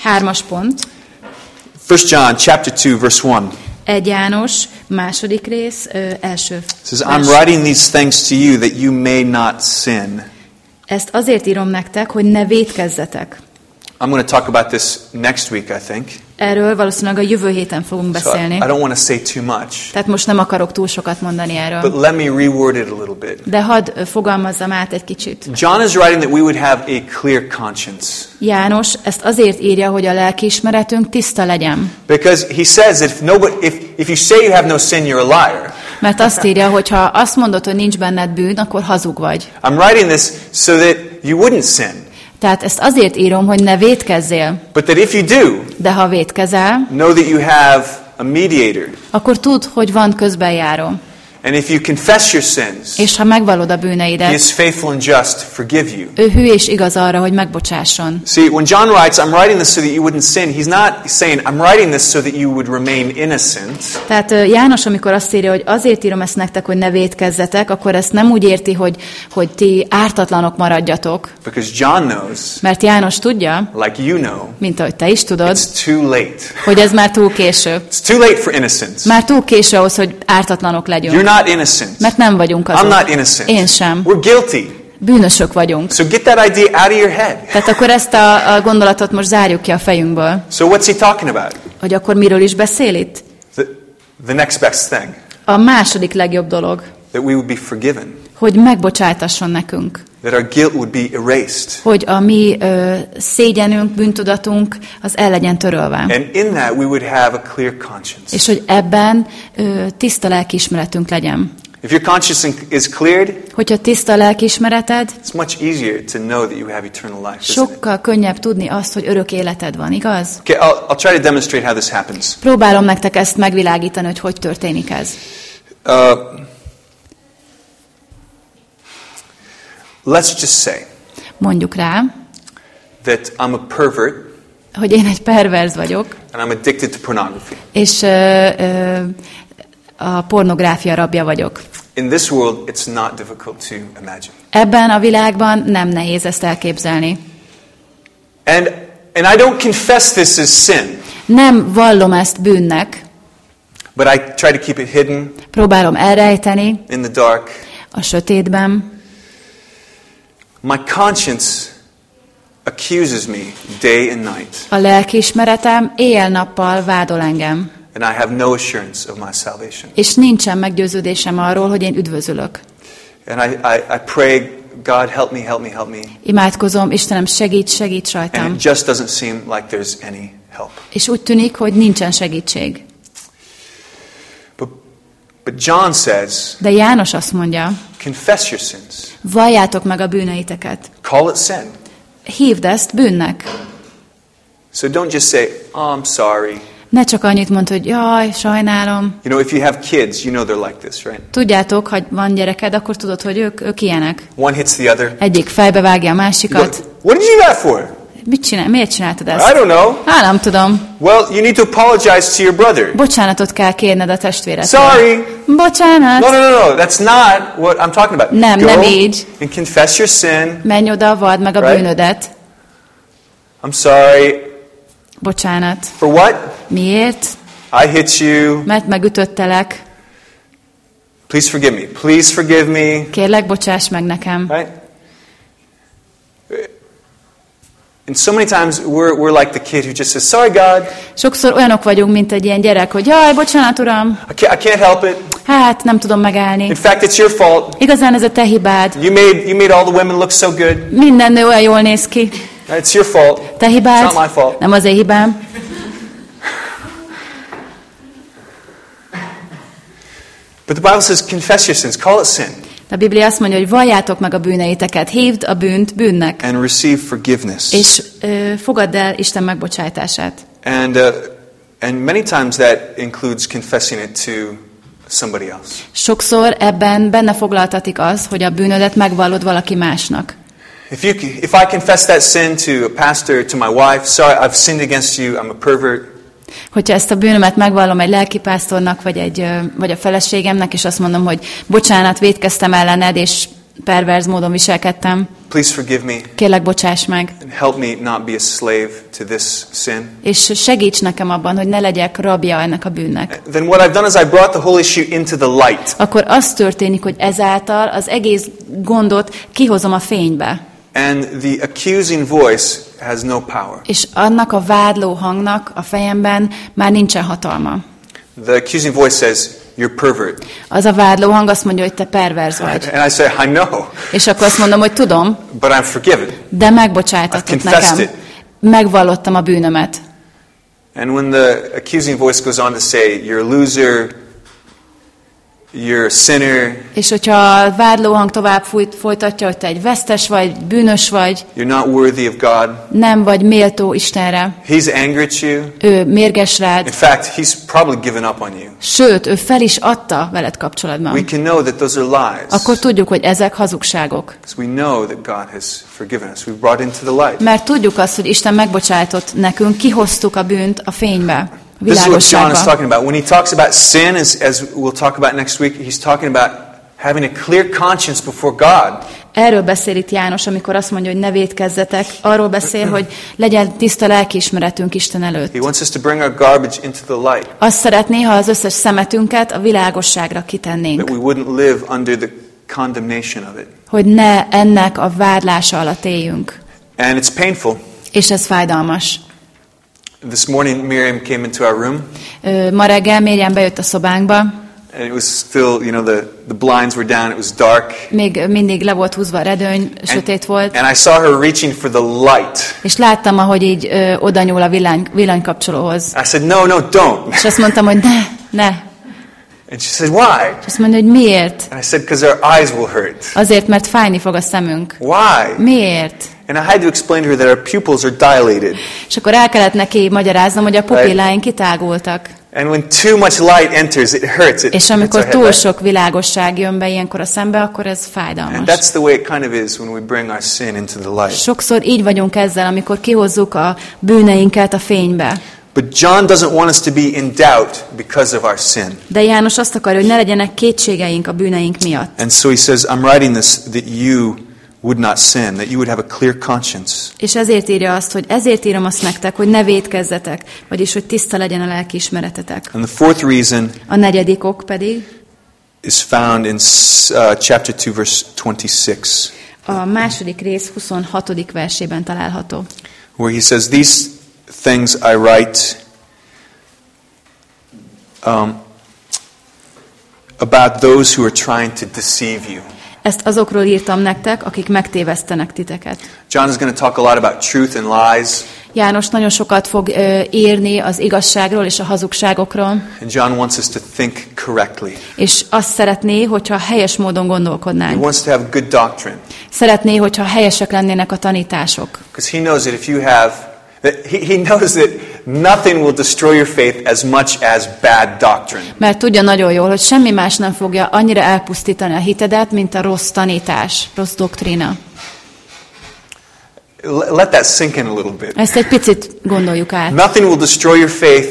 Hármas pont. 1 John chapter 2, verse 1. 1 János, második rész, első says. I'm writing these things to you that you may not sin. Ezt azért írom nektek, hogy ne védkezzetek. I'm going to talk about this next week, I think. Erről valószínűleg a jövő héten fogunk So I, beszélni. I don't want to say too much. Tehát most nem akarok túl sokat mondani But erről. let me reword it a little bit. De hadd fogalmazzam át egy kicsit. John is writing that we would have a clear conscience. János ezt azért írja, hogy a lelkiismeretünk tiszta legyen. Because he says if, nobody, if, if you say you have no sin, you're a liar. Mert azt írja, hogy ha azt mondod, hogy nincs benned bűn, akkor hazug vagy. I'm writing this so that you wouldn't sin. Tehát ezt azért írom, hogy ne védkezzél. But that if you do, De ha védkezel, know that you have a mediator. akkor tudd, hogy van közbenjáró. And if you confess your sins, És ha megvalod a he bűneidet, is faithful and just to forgive you. ő hű és igaz arra, hogy megbocsásson. See, when John writes, I'm writing this so that you wouldn't sin, he's not saying, I'm writing this so that you would remain innocent. Tehát János, amikor azt írja, hogy azért írom ezt nektek, hogy ne védkezzetek, akkor ezt nem úgy érti, hogy, hogy ti ártatlanok maradjatok. Because John knows, Mert János tudja, like you know, mint ahogy te is tudod, it's too late. hogy ez már túl késő. It's too late for innocence. Már túl késő ahhoz, hogy ártatlanok legyünk. You're not innocent. Mert nem vagyunk I'm azok. not innocent. Én sem. We're guilty. Bűnösök vagyunk. So get that idea out of your head. Tehát akkor ezt a, a gondolatot most zárjuk ki a fejünkből. So what's he talking about? Hogy akkor miről is beszél itt? The, the next best thing. A második legjobb dolog, That we would be forgiven. hogy megbocsájtasson nekünk. That our guilt would be erased. Hogy a mi ö, szégyenünk, bűntudatunk az el legyen törölve. And in that we would have a clear conscience. És hogy ebben ö, tiszta lelkiismeretünk legyen. If your conscience is cleared, Hogyha tiszta a lelkiismereted, it's much easier to know that you have eternal life, isn't it? sokkal könnyebb tudni azt, hogy örök életed van, igaz? Okay, I'll, I'll try to demonstrate how this happens. Próbálom nektek ezt megvilágítani, hogy hogy történik ez. Uh, let's just say Mondjuk rá, that I'm a pervert hogy én egy perverz vagyok, and I'm addicted to pornography. és ö, ö, a pornográfia rabja vagyok. In this world, it's not difficult to imagine. Ebben a világban nem nehéz ezt elképzelni. And, and I don't confess this as sin, Nem vallom ezt bűnnek, but I try to keep it hidden próbálom elrejteni in the dark. a sötétben. My conscience accuses me day and night, A lelkiismeretem éjjel-nappal vádol engem, and I have no assurance of my salvation. és nincsen meggyőződésem arról, hogy én üdvözülök. And I, I, I pray, God, help me, help me, help me. Imádkozom, Istenem, segíts, segíts And rajtam. it just doesn't seem like there's any help. És úgy tűnik, hogy nincsen segítség. But, John says, De János azt mondja, confess your sins, valljátok meg a bűneiteket. call it sin. Hívd ezt bűnnek. So don't just say, oh, I'm sorry. Ne csak annyit mondd, hogy jaj, sajnálom. You know, if you have kids, you know they're like this, right? Tudjátok, ha van gyereked, akkor tudod, hogy ők, ők ilyenek. One hits the other. Egyik fejbe vágja a You go, másikat. what did you do that for? Mit csinál? Miért csináltad I ezt? don't know. Á, nem tudom. Well, you need to apologize to your brother. Bocsánatot kell kérned a testvéredtől. Sorry. Bocsánat. No, no, no, no. That's not what I'm talking about. Nem, Go nem így. and confess your sin. Menj oda, vald meg a Right. bűnödet. I'm sorry. Bocsánat. For what? Miért? I hit you. Mert megütöttelek. Please forgive me. Please forgive me. Kérlek, bocsáss meg nekem. Right? And so many times we're, we're like the kid who just says, Sorry, God. Sokszor olyanok vagyunk, mint egy ilyen gyerek, hogy jaj, bocsánat, uram, I can't, I can't help it. hát nem tudom megállni. In fact, it's your fault. Igazán ez a te hibád. You made, you made all the women look so good. Minden nő olyan jól néz ki. It's your fault. Te hibád, It's not my fault. nem az én hibám. But the Bible says, confess your sins, call it sin, a Biblia azt mondja, hogy valljátok meg a bűneiteket, hívd a bűnt bűnnek, and receive forgiveness. és ö, fogadd el Isten megbocsátását. And, uh, and many times that includes confessing it to somebody else. Sokszor ebben benne foglaltatik az, hogy a bűnödet megvallod valaki másnak. If, you, if I confess that sin to a pastor, to my wife, sorry, I've sinned against you, I'm a pervert, Hogyha ezt a bűnömet megvallom egy lelkipásztornak, vagy, egy, vagy a feleségemnek, és azt mondom, hogy bocsánat, védkeztem ellened, és perverz módon viselkedtem, Please forgive me kérlek bocsáss meg, and help me not be a slave to this sin. és segíts nekem abban, hogy ne legyek rabja ennek a bűnnek. Then what I've done is I brought the whole issue into the light. Akkor az történik, hogy ezáltal az egész gondot kihozom a fénybe. And the accusing voice has no power. És annak a vádló hangnak a fejemben már nincsen hatalma. The accusing voice says, You're pervert. Az a vádló hang azt mondja, hogy te perverz vagy. And I say, I know, És akkor azt mondom, hogy tudom, but I'm forgiven. de megbocsájtatott nekem. it. Megvallottam a bűnömet. And when the accusing voice goes on to say, You're a loser, you're a sinner, És hogyha a vádló hang tovább fújt, folytatja, hogy te egy vesztes vagy, bűnös vagy, you're not worthy of God, nem vagy méltó Istenre, He's angered you. ő mérges rád, In fact, He's probably given up on you. sőt, ő fel is adta veled We kapcsolatban, can know that those are lies. akkor tudjuk, hogy ezek hazugságok. We know that God has forgiven us. We've brought into the light. Mert tudjuk azt, hogy Isten megbocsájtott nekünk, kihoztuk a bűnt a fénybe, This is what John is talking about. When he talks about sin, as, as we'll talk about next week, he's talking about having a clear conscience before God. Erről beszél itt János, amikor azt mondja, hogy ne védkezzetek. Arról beszél, hogy legyen tiszta lelkiismeretünk Isten előtt. He wants us to bring our garbage into the light, Azt szeretné, ha az összes szemetünket a világosságra kitennénk, that we wouldn't live under the condemnation of it. hogy ne ennek a vádlása alatt éljünk. And it's painful. És ez fájdalmas. This morning, Miriam came into our room, Ma reggel Mérján bejött a szobánkba, and it was still, you know, the, the blinds were down, it was dark. még mindig le volt húzva a redőny, sötét volt, and I saw her reaching for the light. és láttam, ahogy így ö, oda nyúl a villany, villanykapcsolóhoz. I said, No, no, don't. És azt mondtam, hogy ne, ne. And she said, Why? És azt mondja, hogy miért? And I said, Because our eyes will hurt. Azért, mert fájni fog a szemünk. Why? Miért? And I had to explain to her that our pupils are dilated. És akkor el kellett neki magyaráznom, hogy a pupilláink kitágultak. And when too much light enters, it hurts. It És amikor túl sok világosság jön be ilyenkor a szembe, akkor ez And fájdalmas. that's the way it kind of is when we bring our sin into the light. Sokszor így vagyunk ezzel, amikor kihozzuk a bűneinket a fénybe. But John doesn't want us to be in doubt because of our sin. De János azt akarja, hogy ne legyenek kétségeink a bűneink miatt. And so he says, I'm writing this that you would not sin, that you would have a clear conscience. És ezért írja azt, hogy ezért írom azt nektek, hogy ne védkezzetek, vagyis hogy tiszta legyen a. And the fourth reason A negyedik ok pedig is found in uh, chapter 2, verse 26, a második rész 26. versében található. where he says, These things I write um, about those who are trying to deceive you. Ezt azokról írtam nektek, akik megtévesztenek titeket. John is going to talk a lot about truth and lies, János nagyon sokat fog ö, írni az igazságról és a hazugságokról, and John wants us to think correctly. és azt szeretné, hogyha helyes módon He gondolkodnánk. wants to have good doctrine Szeretné, hogyha helyesek lennének a tanítások. because he knows that if you have, he, knows that nothing will destroy your faith as much as bad doctrine. Mert tudja nagyon jól, hogy semmi más nem fogja annyira elpusztítani a hitedet, mint a rossz tanítás, rossz doktrína. Let that sink in a little bit. Ezt egy picit gondoljuk át. Nothing will destroy your faith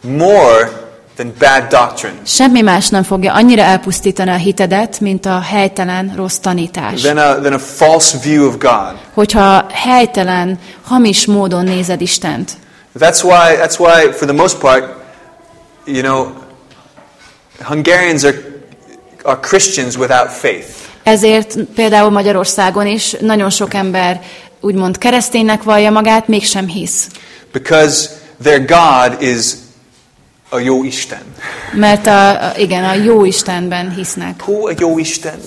more than bad doctrine, Semmi más nem fogja annyira elpusztítani a hitedet, mint a helytelen rossz tanítás. than a, than a false view of God. Hogyha helytelen, hamis módon nézed Istent. That's why, that's why, for the most part, you know, Hungarians are, are Christians without faith. Ezért például Magyarországon is nagyon sok ember úgymond kereszténynek vallja magát, mégsem hisz. Because their God is a jó Isten. Mert a, igen, a jó Istenben hisznek. Hú, a jó Isten.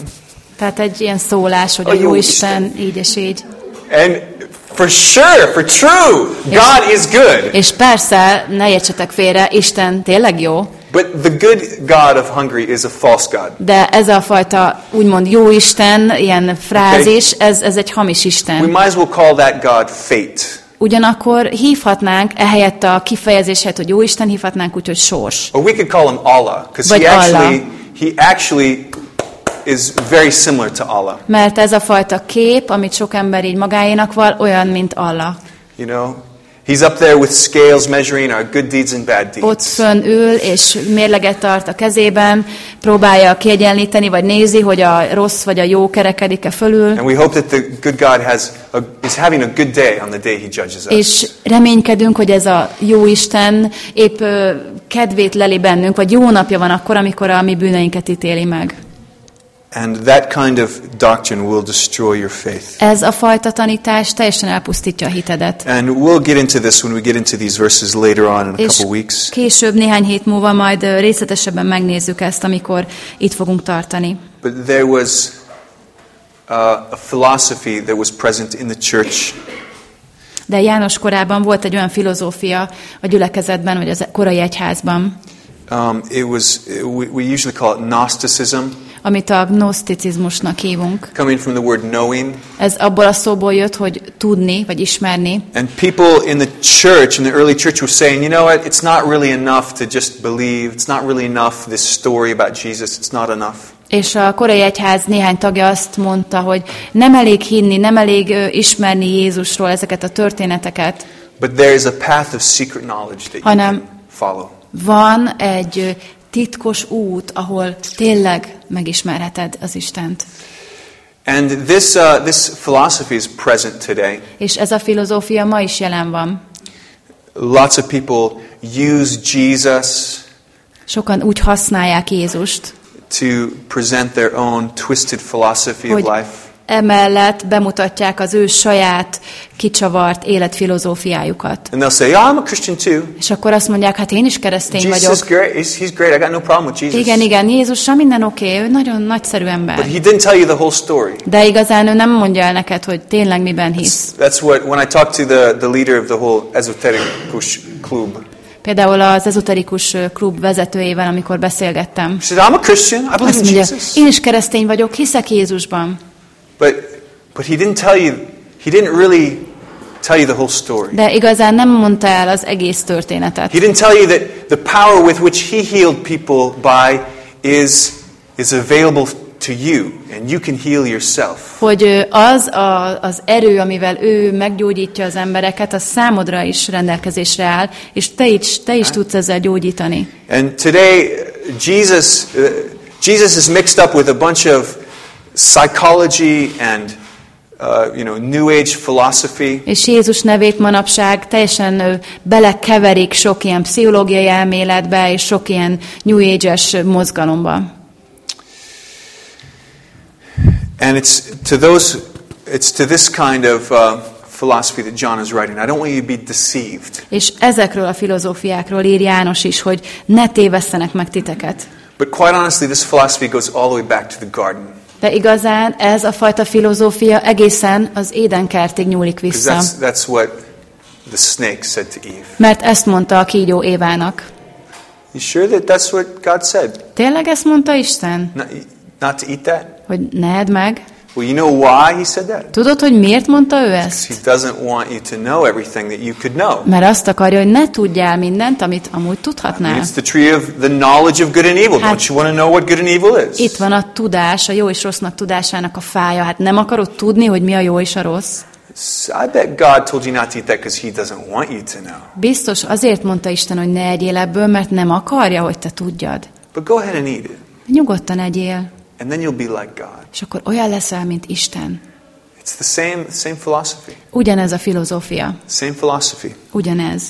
Tehát egy ilyen szólás, hogy a A jó jó Isten így és így. And for sure, for true, God is good. És persze, ne értsetek félre, Isten tényleg jó, But the good God of Hungary is a false God. de ez a fajta úgymond jó Isten, ilyen frázis, ez, ez egy hamis We Isten. might as well call that God fate. Ugyanakkor hívhatnánk, ehelyett a kifejezés helyett, hogy jó Isten, hívhatnánk úgy, hogy sors. Or we could call him Allah, because he Vagy Allah. actually, he actually is very similar to Allah. Mert ez a fajta kép, amit sok ember így magáénak val, olyan, mint Allah. You know, He's up there with scales measuring our good deeds and bad ott deeds. fönn ül, és mérleget tart a kezében, próbálja kiegyenlíteni, vagy nézi, hogy a rossz vagy a jó kerekedik-e fölül, And we hope that the good God has a, is having a good day on the day he judges us. és reménykedünk, hogy ez a jó Isten épp kedvét leli bennünk, vagy jó napja van akkor, amikor a mi bűneinket ítéli meg. And that kind of doctrine will destroy your faith. Ez a fajta tanítás teljesen elpusztítja a hitedet. And we'll get into this when we get into these verses later on in a És couple weeks. később, néhány hét múlva majd részletesebben megnézzük ezt, amikor itt fogunk tartani. But there was uh, a philosophy that was present in the church De János korában volt egy olyan filozófia a gyülekezetben, vagy az korai egyházban, Um, it was, we, we usually call it Gnosticism, amit a gnoszticizmusnak hívunk. coming from the word knowing. Ez abból a szóból jött, hogy tudni, vagy ismerni. And people in the church, in the early church, were saying, you know what, it's not really enough to just believe. It's not really enough, this story about Jesus. It's not enough. És a korai egyház néhány tagja azt mondta, hogy nem elég hinni, nem elég ismerni Jézusról ezeket a történeteket. But there is a path of secret knowledge that you Hanem- can follow. Van egy titkos út, ahol tényleg megismerheted az Istent. And this, uh, this philosophy is present today. És ez a filozófia ma is jelen van. Lots of people use Jesus Sokan úgy használják Jézust, to present their own twisted philosophy of life. Emellett bemutatják az ő saját kicsavart életfilozófiájukat. And they'll say, yeah, I'm a Christian too. És akkor azt mondják, hát én is keresztény Jesus vagyok. is great. He's, great. I got no problem with Jesus. Igen, igen, Jézussal minden oké, ő nagyon nagyszerű ember. But he didn't tell you the whole story. De igazán ő nem mondja el neked, hogy tényleg miben hisz. That's what, when I talked to the, the leader of the whole esoteric club, Például az ezoterikus klub vezetőjével, amikor beszélgettem. he said, I'm a Christian. I believe Azt in mondja, Jesus. én is keresztény vagyok, hiszek Jézusban. But, but he didn't tell you, he didn't really tell you the whole story. De igazán nem mondta el az egész történetet. He didn't tell you that the power with which he healed people by is, is available to you, and you can heal yourself. Hogy az a, az erő, amivel ő meggyógyítja az embereket, az számodra is rendelkezésre áll, és te is, te is tudsz ezzel gyógyítani. And today, Jesus, uh, Jesus is mixed up with a bunch of psychology and uh, you know, New Age philosophy. És Jézus nevét manapság teljesen belekeverik sok ilyen pszichológiai elméletbe, és sok ilyen New Age-es mozgalomba. And it's to those, it's to this kind of uh, philosophy that John is writing. I don't want you to be deceived. És ezekről a filozófiákról ír János is, hogy ne tévesszenek meg titeket. But quite honestly, this philosophy goes all the way back to the garden. De igazán ez a fajta filozófia egészen az édenkertig nyúlik vissza. that's, that's what the snake said to Eve. Mert ezt mondta a kígyó Évának. You sure that that's what God said? Tényleg ezt mondta Isten? Not, not to eat that? Hogy ne edd meg? Well, you know why he said that? Tudod, hogy miért mondta ő He ezt? doesn't want you to know everything that you could know. Mert azt akarja, hogy ne tudjál mindent, amit amúgy I mean, tudhatnál. it's the tree of the knowledge of good and evil. Hát- Don't you want to know what good and evil is? Itt van a tudás, a jó és rossznak tudásának a fája. Hát nem akarod tudni, hogy mi a jó és a rossz? I bet God told you not to eat that because He doesn't want you to know. Biztos azért mondta Isten, hogy ne egyél ebből, mert nem akarja, hogy te tudjad. But go ahead and eat it, Nyugodtan egyél, and then you'll be like God. és akkor olyan leszel, mint Isten. It's the same, same philosophy. Ugyanez a filozófia. Same philosophy. Ugyanez.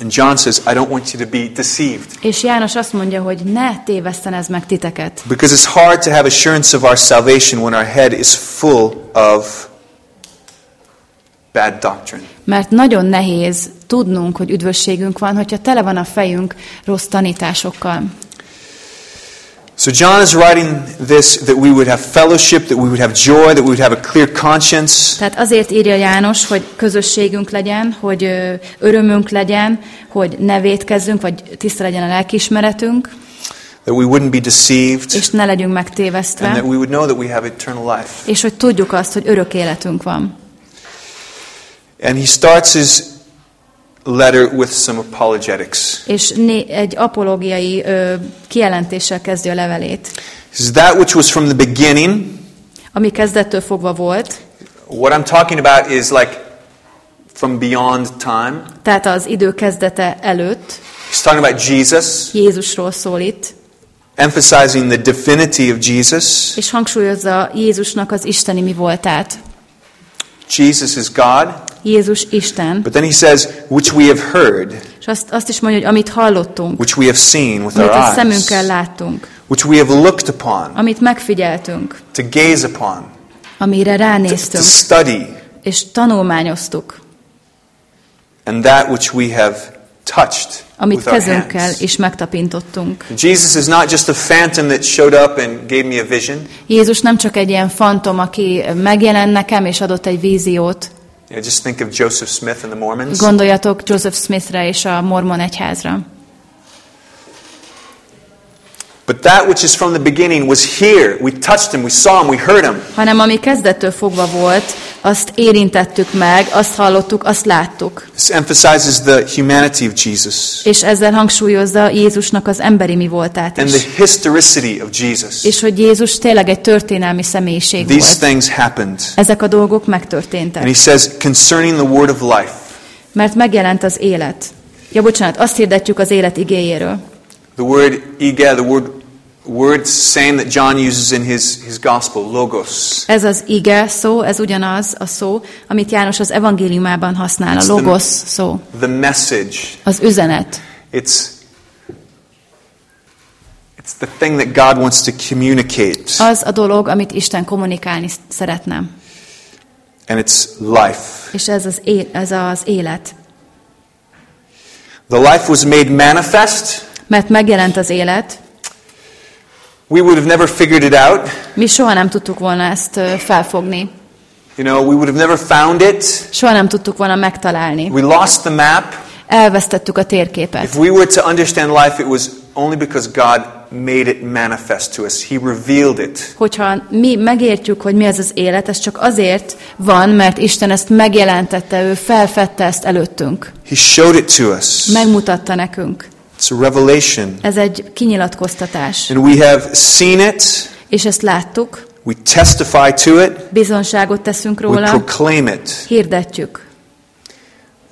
And John says, I don't want you to be deceived. És János azt mondja, hogy ne tévesztenez meg titeket. Because it's hard to have assurance of our salvation when our head is full of bad doctrine. Mert nagyon nehéz tudnunk, hogy üdvösségünk van, hogyha tele van a fejünk rossz tanításokkal. So John is writing this that we would have fellowship, that we would have joy, that we would have a clear conscience, Tehát azért írja János, hogy közösségünk legyen, hogy örömünk legyen, hogy ne vétkezzünk, vagy tiszta legyen a lelkiismeretünk, that we wouldn't be deceived, és ne legyünk and that megtévesztve, we would know that we have eternal life. és hogy tudjuk azt, hogy örök életünk van. And he starts his letter with some apologetics. És né- egy apológiai ö, kijelentéssel kezdi a levelét, says, That which was from the beginning, ami kezdettől fogva volt, what I'm talking about is like from beyond time. Tehát az idő kezdete előtt He's talking about Jesus, Jézusról szól itt, emphasizing the divinity of Jesus. és hangsúlyozza Jézusnak az isteni mi voltát. Jesus is God. Jézus Isten, But then he says, which we have heard, és azt, azt is mondja, hogy amit hallottunk, which we have seen with our eyes, szemünkkel láttunk, which we have looked upon, amit megfigyeltünk, to gaze upon, amire to, to ránéztünk, study, és tanulmányoztuk, and that which we have touched amit kezünkkel is megtapintottunk. Jesus is not just a phantom that showed up and gave me a vision. Jézus nem csak egy ilyen fantom, aki megjelent nekem és adott egy víziót. Know, just think of Joseph Smith and the Mormons. Gondoljatok Joseph Smithre és a mormon egyházra. But that which is from the beginning was here. We touched him, we saw him, we heard him. Hanem ami kezdettől fogva volt, azt érintettük meg, azt hallottuk, azt láttuk. This emphasizes the humanity of Jesus És ezzel hangsúlyozza Jézusnak az emberi mi voltát and is. the historicity of Jesus. És hogy Jézus tényleg egy történelmi személyiség These volt. things happened. Ezek a dolgok And he megtörténtek. says, concerning the word of life. Mert megjelent az élet. Ja, bocsánat, azt hirdetjük az élet igéjéről. The word ige, the word word same that John uses in his, his gospel, logos. Ez az ige szó, ez ugyanaz a szó, amit János az evangéliumában használ, a It's the- logos szó. The message. Az üzenet. It's it's the thing that God wants to communicate. Az a dolog, amit Isten kommunikálni szeretne. And it's life. És ez az, é- ez az élet. The life was made manifest. Mert megjelent az élet, We would have never figured it out. mi soha nem tudtuk volna ezt felfogni. You know, we would have never found it. Soha nem tudtuk volna megtalálni. We lost the map. Elvesztettük a térképet. If we were to understand life, it was only because God made it manifest to us. He revealed it. Hogyha mi megértjük, hogy mi ez az élet, ez csak azért van, mert Isten ezt megjelentette, ő felfedte ezt előttünk. He showed it to us. Megmutatta nekünk. It's a revelation. Ez egy kinyilatkoztatás. And we have seen it. És ezt láttuk, We testify to it. bizonságot teszünk We róla, proclaim it. hirdetjük.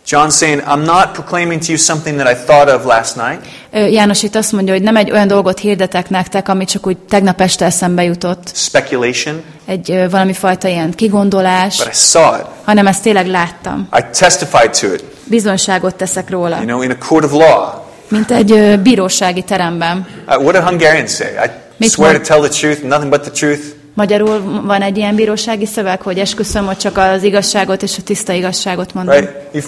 John's saying, I'm not proclaiming to you something that I thought of last night. János itt azt mondja, hogy nem egy olyan dolgot hirdetek nektek, ami csak úgy tegnap este eszembe jutott, Speculation, egy valami fajta ilyen kigondolás, but I saw it. hanem ezt tényleg láttam. I testified to it. Bizonságot teszek róla, You know, in a court of law. Mint egy bírósági teremben. Uh, what do Hungarians say? I Mit swear to mond- tell the truth, nothing but the truth. Magyarul van egy ilyen bírósági szöveg, hogy esküszöm, hogy csak az igazságot és a tiszta igazságot mondom. Right? If,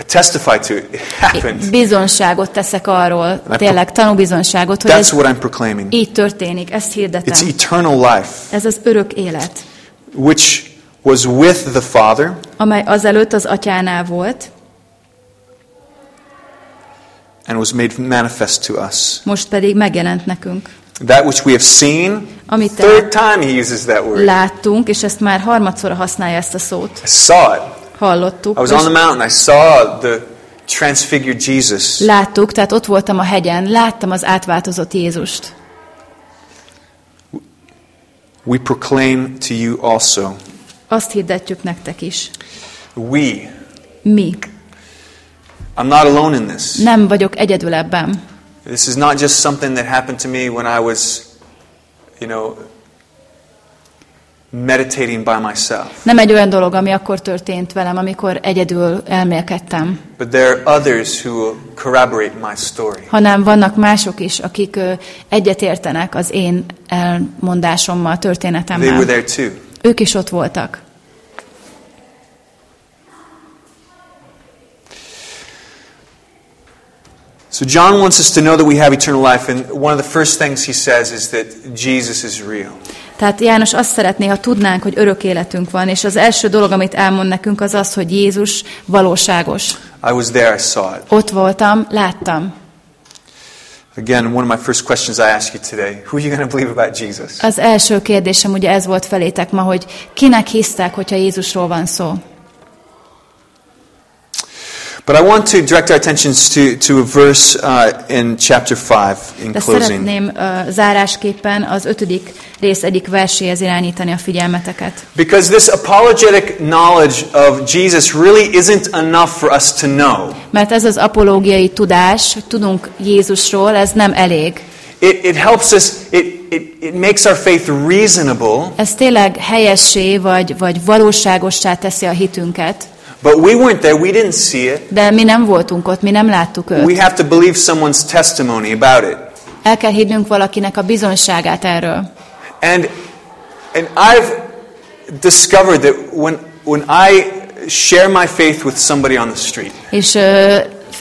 I testify to it. It happened. Bizonságot teszek arról, tényleg tanúbizonságot, hogy That's ez what I'm proclaiming. így történik, ezt hirdetem. It's eternal life, Ez az örök élet, which was with the Father amely azelőtt az atyánál volt, and was made manifest to us. most pedig megjelent nekünk. That which we have seen, Amit third time he uses that word. láttunk, és ezt már harmadszor használja ezt a szót. I saw it. Hallottuk, I was on the mountain. I saw the transfigured Jesus. láttuk, tehát ott voltam a hegyen, láttam az átváltozott Jézust. We proclaim to you also. Azt hirdetjük nektek is. We. Mi. I'm not alone in this. Nem vagyok egyedül ebben. This is not just something that happened to me when I was, you know, meditating by myself. Nem egy olyan dolog, ami akkor történt velem, amikor egyedül elmélkedtem, But there are others who corroborate my story. hanem vannak mások is, akik egyetértenek az én elmondásommal, They were történetemmel. there too. Ők is ott voltak. So John wants us to know that we have eternal life, and one of the first things he says is that Jesus is real. Tehát János azt szeretné, ha tudnánk, hogy örök életünk van, és az első dolog, amit elmond nekünk, az az, hogy Jézus valóságos. I was there, I saw it. Ott voltam, láttam. Again, one of my first questions I ask you today who are you going to believe about Jesus? Az első kérdésem ugye ez volt felétek ma, hogy kinek hisztek, hogyha Jézusról van szó. But I want to direct our attentions to, to a verse uh, in chapter 5 in De closing. szeretném uh, zárásképpen az ötödik rész egyik verséhez irányítani a figyelmeteket. Because this apologetic knowledge of Jesus really isn't enough for us to know. Mert ez az apológiai tudás, hogy tudunk Jézusról, ez nem elég. It, it helps us, it, it, it makes our faith reasonable, Ez tényleg helyessé vagy, vagy valóságossá teszi a hitünket, but we weren't there, we didn't see it. de mi nem voltunk ott, mi nem láttuk őt. We have to believe someone's testimony about it. El kell higgnünk valakinek a bizonságát erről. And, and I've discovered that when, when I share my faith with somebody on the street, És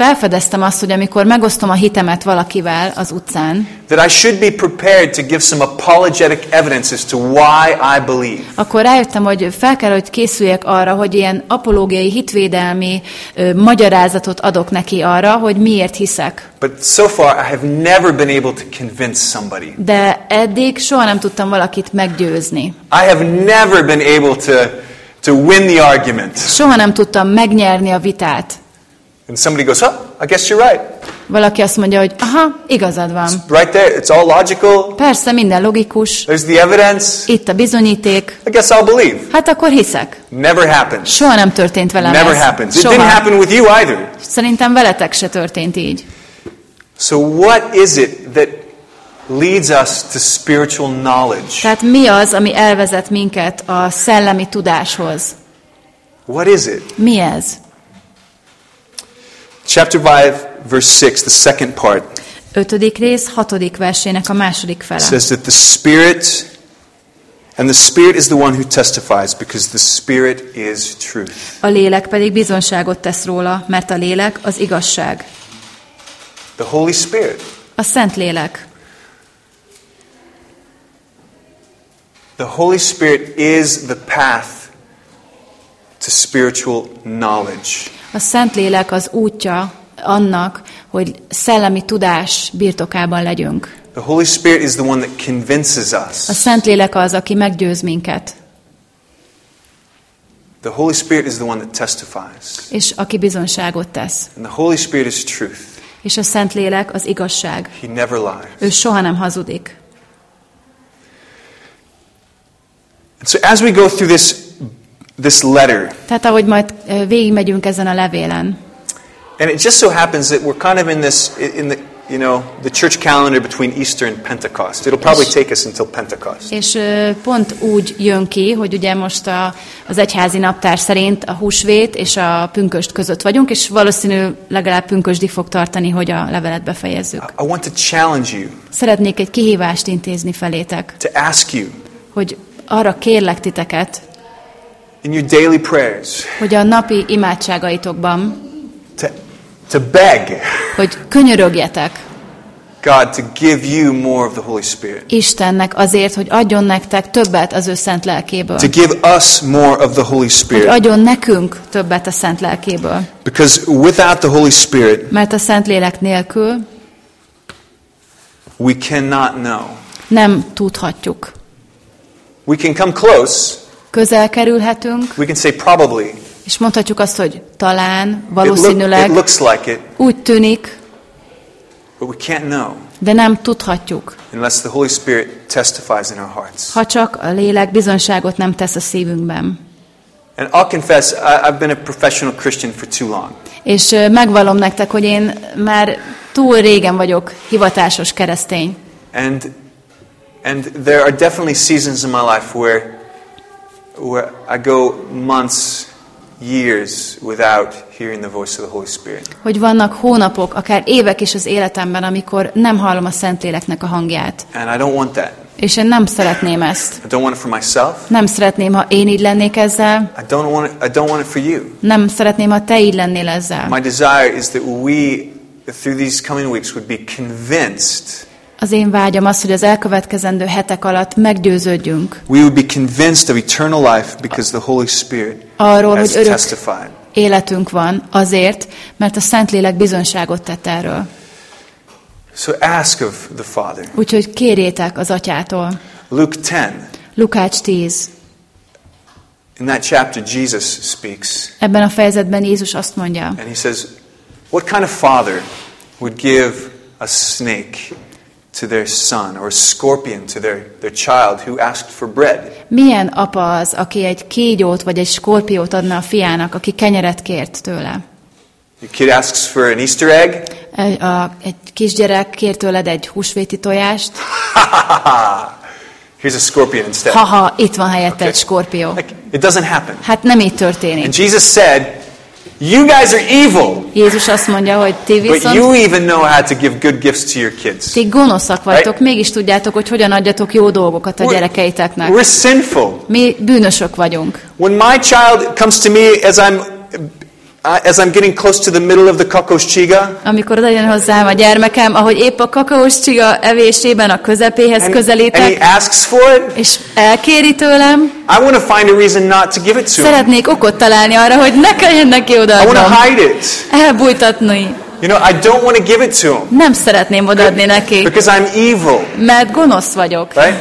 felfedeztem azt, hogy amikor megosztom a hitemet valakivel az utcán, that I should be prepared to give some apologetic evidence as to why I believe. akkor rájöttem, hogy fel kell, hogy készüljek arra, hogy ilyen apológiai, hitvédelmi ö, magyarázatot adok neki arra, hogy miért hiszek. But so far, I have never been able to convince somebody. De eddig soha nem tudtam valakit meggyőzni. I have never been able to, to win the argument. Soha nem tudtam megnyerni a vitát. And somebody goes, oh, I guess you're right. Valaki azt mondja, hogy aha, igazad van. Right there, it's all logical. Persze, minden logikus. There's the evidence. Itt a bizonyíték. I guess I'll believe. Hát akkor hiszek. Never happened. Soha nem történt velem Never ez. happens. It Soha. didn't happen with you either. Szerintem veletek se történt így. So, what is it that leads us to spiritual knowledge? Tehát mi az, ami elvezet minket a szellemi tudáshoz? What is it? Mi ez? Chapter 5, verse 6, the second part Ötödik rész, hatodik versének a második fele. says that the Spirit, and the Spirit is the one who testifies because the Spirit is truth. A lélek pedig bizonságot tesz róla, mert a lélek az igazság. The Holy Spirit. A szent lélek. The Holy Spirit is the path to spiritual knowledge. A szent lélek az útja annak, hogy szellemi tudás birtokában legyünk. The Holy Spirit is the one that convinces A us. szent lélek az, aki meggyőz minket, The Holy Spirit is the one that testifies. és aki bizonságot tesz. And the Holy Spirit is truth. És a szent lélek az igazság. He never lies. Ő soha nem hazudik. And so as we go through this, this letter, Tehát ahogy majd végigmegyünk ezen a levélen, and it just so happens that we're kind of in this, in the, you know, the church calendar between Easter and Pentecost. It'll probably take us until Pentecost. és pont úgy jön ki, hogy ugye most a, az egyházi naptár szerint a húsvét és a pünköst között vagyunk, és valószínű legalább pünkösdig fog tartani, hogy a levelet befejezzük. I want to challenge you, Szeretnék egy kihívást intézni felétek, to ask you hogy arra kérlek titeket, in your daily prayers, hogy a napi imádságaitokban, to, to beg hogy könyörögjetek God to give you more of the Holy Spirit, Istennek azért, hogy adjon nektek többet az ő szent lelkéből. to give us more of the Holy Hogy Spirit. adjon nekünk többet a szent lelkéből. Because without the Holy Spirit, Mert a szent lélek nélkül we cannot know. nem tudhatjuk. We can come close, Közel kerülhetünk, we can say probably. és mondhatjuk azt, hogy talán, It, look, valószínűleg, it looks like it, úgy tűnik, but we can't know de nem tudhatjuk, unless the Holy Spirit testifies in our hearts. ha csak a lélek bizonságot nem tesz a szívünkben. And I'll confess, I've been a professional Christian for too long. És ö, megvallom nektek, hogy én már túl régen vagyok hivatásos keresztény. And, and there are definitely seasons in my life where, where I go months, years without hearing the voice of the Holy Spirit. Hogy vannak hónapok, akár évek is az életemben, amikor nem hallom a Szentléleknek a hangját. And I don't want that. És én nem szeretném ezt. I don't want it for myself. Nem szeretném, ha én így lennék ezzel. I don't want it, I don't want it for you. Nem szeretném, ha te így lennél ezzel. My desire is that we, through these coming weeks, would be convinced. Az én vágyam az, hogy az elkövetkezendő hetek alatt meggyőződjünk We would be convinced of eternal life because the Holy Spirit arról, has hogy örök testified. életünk van azért, mert a Szentlélek bizonságot tett erről. So ask of the Father. Úgyhogy kérjétek az atyától. Luke 10. Lukács 10. In that chapter, Jesus speaks, Ebben a fejezetben Jézus azt mondja, and he says, What kind of father would give a snake to their son or scorpion to their, their child who asked for bread? milyen apa az, aki egy kígyót vagy egy skorpiót adna a fiának, aki kenyeret kért tőle? Your kid asks for an Easter egg. Egy, a, egy kisgyerek kér tőled egy húsvéti tojást, Here's a scorpion instead. haha, itt van helyette egy skorpió. Like, it doesn't happen. Hát nem így történik. And Jesus said, You guys are evil, Jézus azt mondja, hogy ti but viszont you even know how to give good gifts to your kids. ti gonoszak vagytok, Right? mégis tudjátok, hogy hogyan adjatok jó dolgokat a We're- gyerekeiteknek. We're sinful. Mi bűnösök vagyunk. When my child comes to me as I'm as I'm getting close to the middle of the kakos chiga, Amikor oda jön hozzám a gyermekem, ahogy épp a kakaós csiga evésében a közepéhez and, and közelítek, he asks for it, és elkéri tőlem, I want to find a reason not to give it to szeretnék okot találni arra, hogy ne kelljen neki I want to odaadnom. hide it. Elbújtatni. You know, I don't want to give it to him Nem szeretném odaadni neki, because I'm evil, mert gonosz vagyok. right?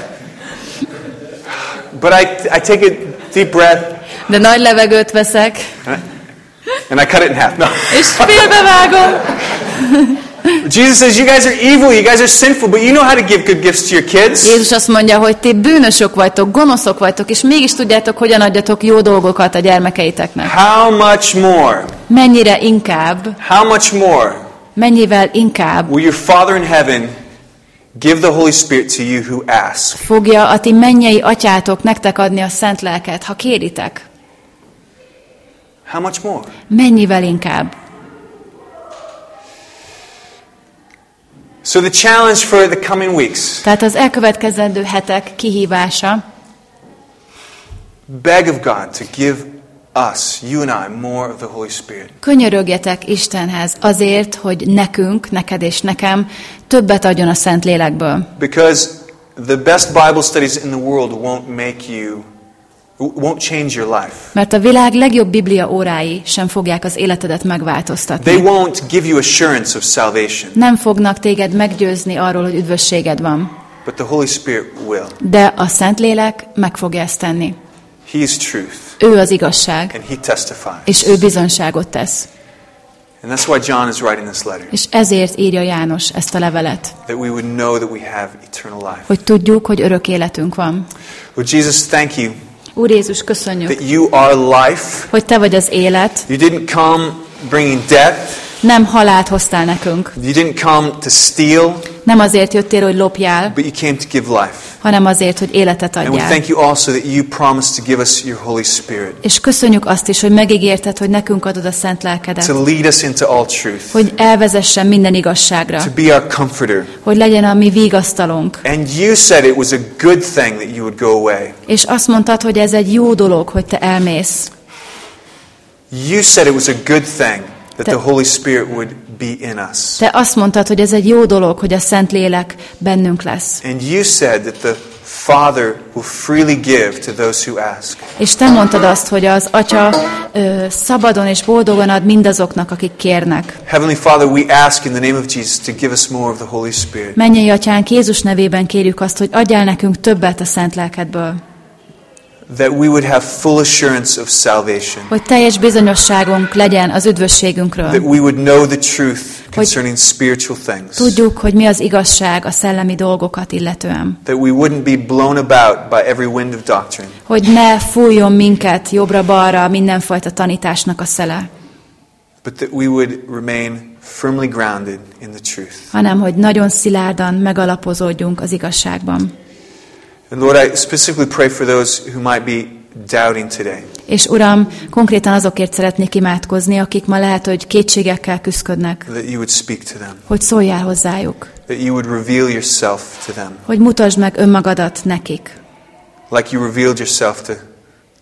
But I, I take a deep breath De nagy levegőt veszek, and I cut it in half. No. és félbevágom. Jesus says, You guys are evil, you guys are sinful, but you know how to give good gifts to your kids. Jézus azt mondja, hogy ti bűnösök vagytok, gonoszok vagytok, és mégis tudjátok, hogyan adjatok jó dolgokat a gyermekeiteknek. How much more? Mennyire inkább, How much more mennyivel inkább will your Father in heaven give the Holy Spirit to you who ask? fogja a ti mennyei atyátok nektek adni a szent lelket, ha kéritek? How much more? Mennyivel inkább? So, the challenge for the coming weeks Tehát az elkövetkezendő hetek kihívása, beg of God to give us, you and I, more of the Holy Spirit. könyörögjetek Istenhez azért, hogy nekünk, neked és nekem többet adjon a Szent Lélekből. Because the best Bible studies in the world won't make you, won't change your life. Mert a világ legjobb biblia órái sem fogják az életedet megváltoztatni. They won't give you assurance of salvation, Nem fognak téged meggyőzni arról, hogy üdvösséged van. but the Holy Spirit will. De a Szentlélek meg fogja ezt tenni. He is truth, Ő az igazság, and He testifies. és ő bizonyságot tesz. And that's why John is writing this letter, És ezért írja János ezt a levelet, that we would know that we have eternal life. hogy tudjuk, hogy örök életünk van. Well, Jesus, thank you Úr Jézus, köszönjük, that you are life. hogy Te vagy az élet, You didn't come bringing death. nem halált hoztál nekünk. You didn't come to steal, Nem azért jöttél, hogy lopjál, but you came to give life. Hanem azért, hogy életet adjál. És köszönjük azt is, hogy megígérted, hogy nekünk adod a szent lelkedet. to lead us into all truth, Hogy elvezessen minden igazságra. to be our comforter. Hogy legyen a mi vigasztalunk. And you said it was a good thing that you would go away. És azt mondtad, hogy ez egy jó dolog, hogy te elmész. You said it was a good thing that the Holy Spirit would be in us. Te azt mondtad, hogy ez egy jó dolog, hogy a Szent Lélek bennünk lesz. And you said that the Father will freely give to those who ask. És te mondtad azt, hogy az Atya ö, szabadon és boldogan ad mindazoknak, akik kérnek. Heavenly Father, we ask in the name of Jesus to give us more of the Holy Spirit. Mennyei Atyánk, Jézus nevében kérjük azt, hogy adjál nekünk többet a Szent Lelkedből. That we would have full assurance of salvation. Hogy teljes bizonyosságunk legyen az That üdvösségünkről. we would know the truth concerning spiritual things. Tudjuk, hogy mi az igazság a szellemi dolgokat illetően. That we wouldn't be blown about by every wind of doctrine. Hogy ne fújjon minket jobbra-balra mindenfajta tanításnak a szele, But that we would remain firmly grounded in the truth. hanem hogy nagyon szilárdan megalapozódjunk az igazságban. And Lord, I specifically pray for those who might be doubting today. És Uram, konkrétan azokért szeretnék imádkozni, akik ma lehet, hogy kétségekkel küzdködnek, That you would speak to them. hogy szóljál hozzájuk, That you would reveal yourself to them. hogy mutasd meg önmagadat nekik. Like you revealed yourself to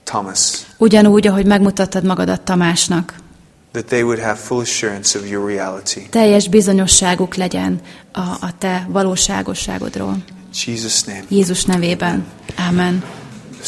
Thomas. Ugyanúgy, ahogy megmutattad magadat Tamásnak. That they would have full assurance of your reality. Teljes bizonyosságuk legyen a, a te valóságosságodról. Jesus' name. Jézus nevében. Amen.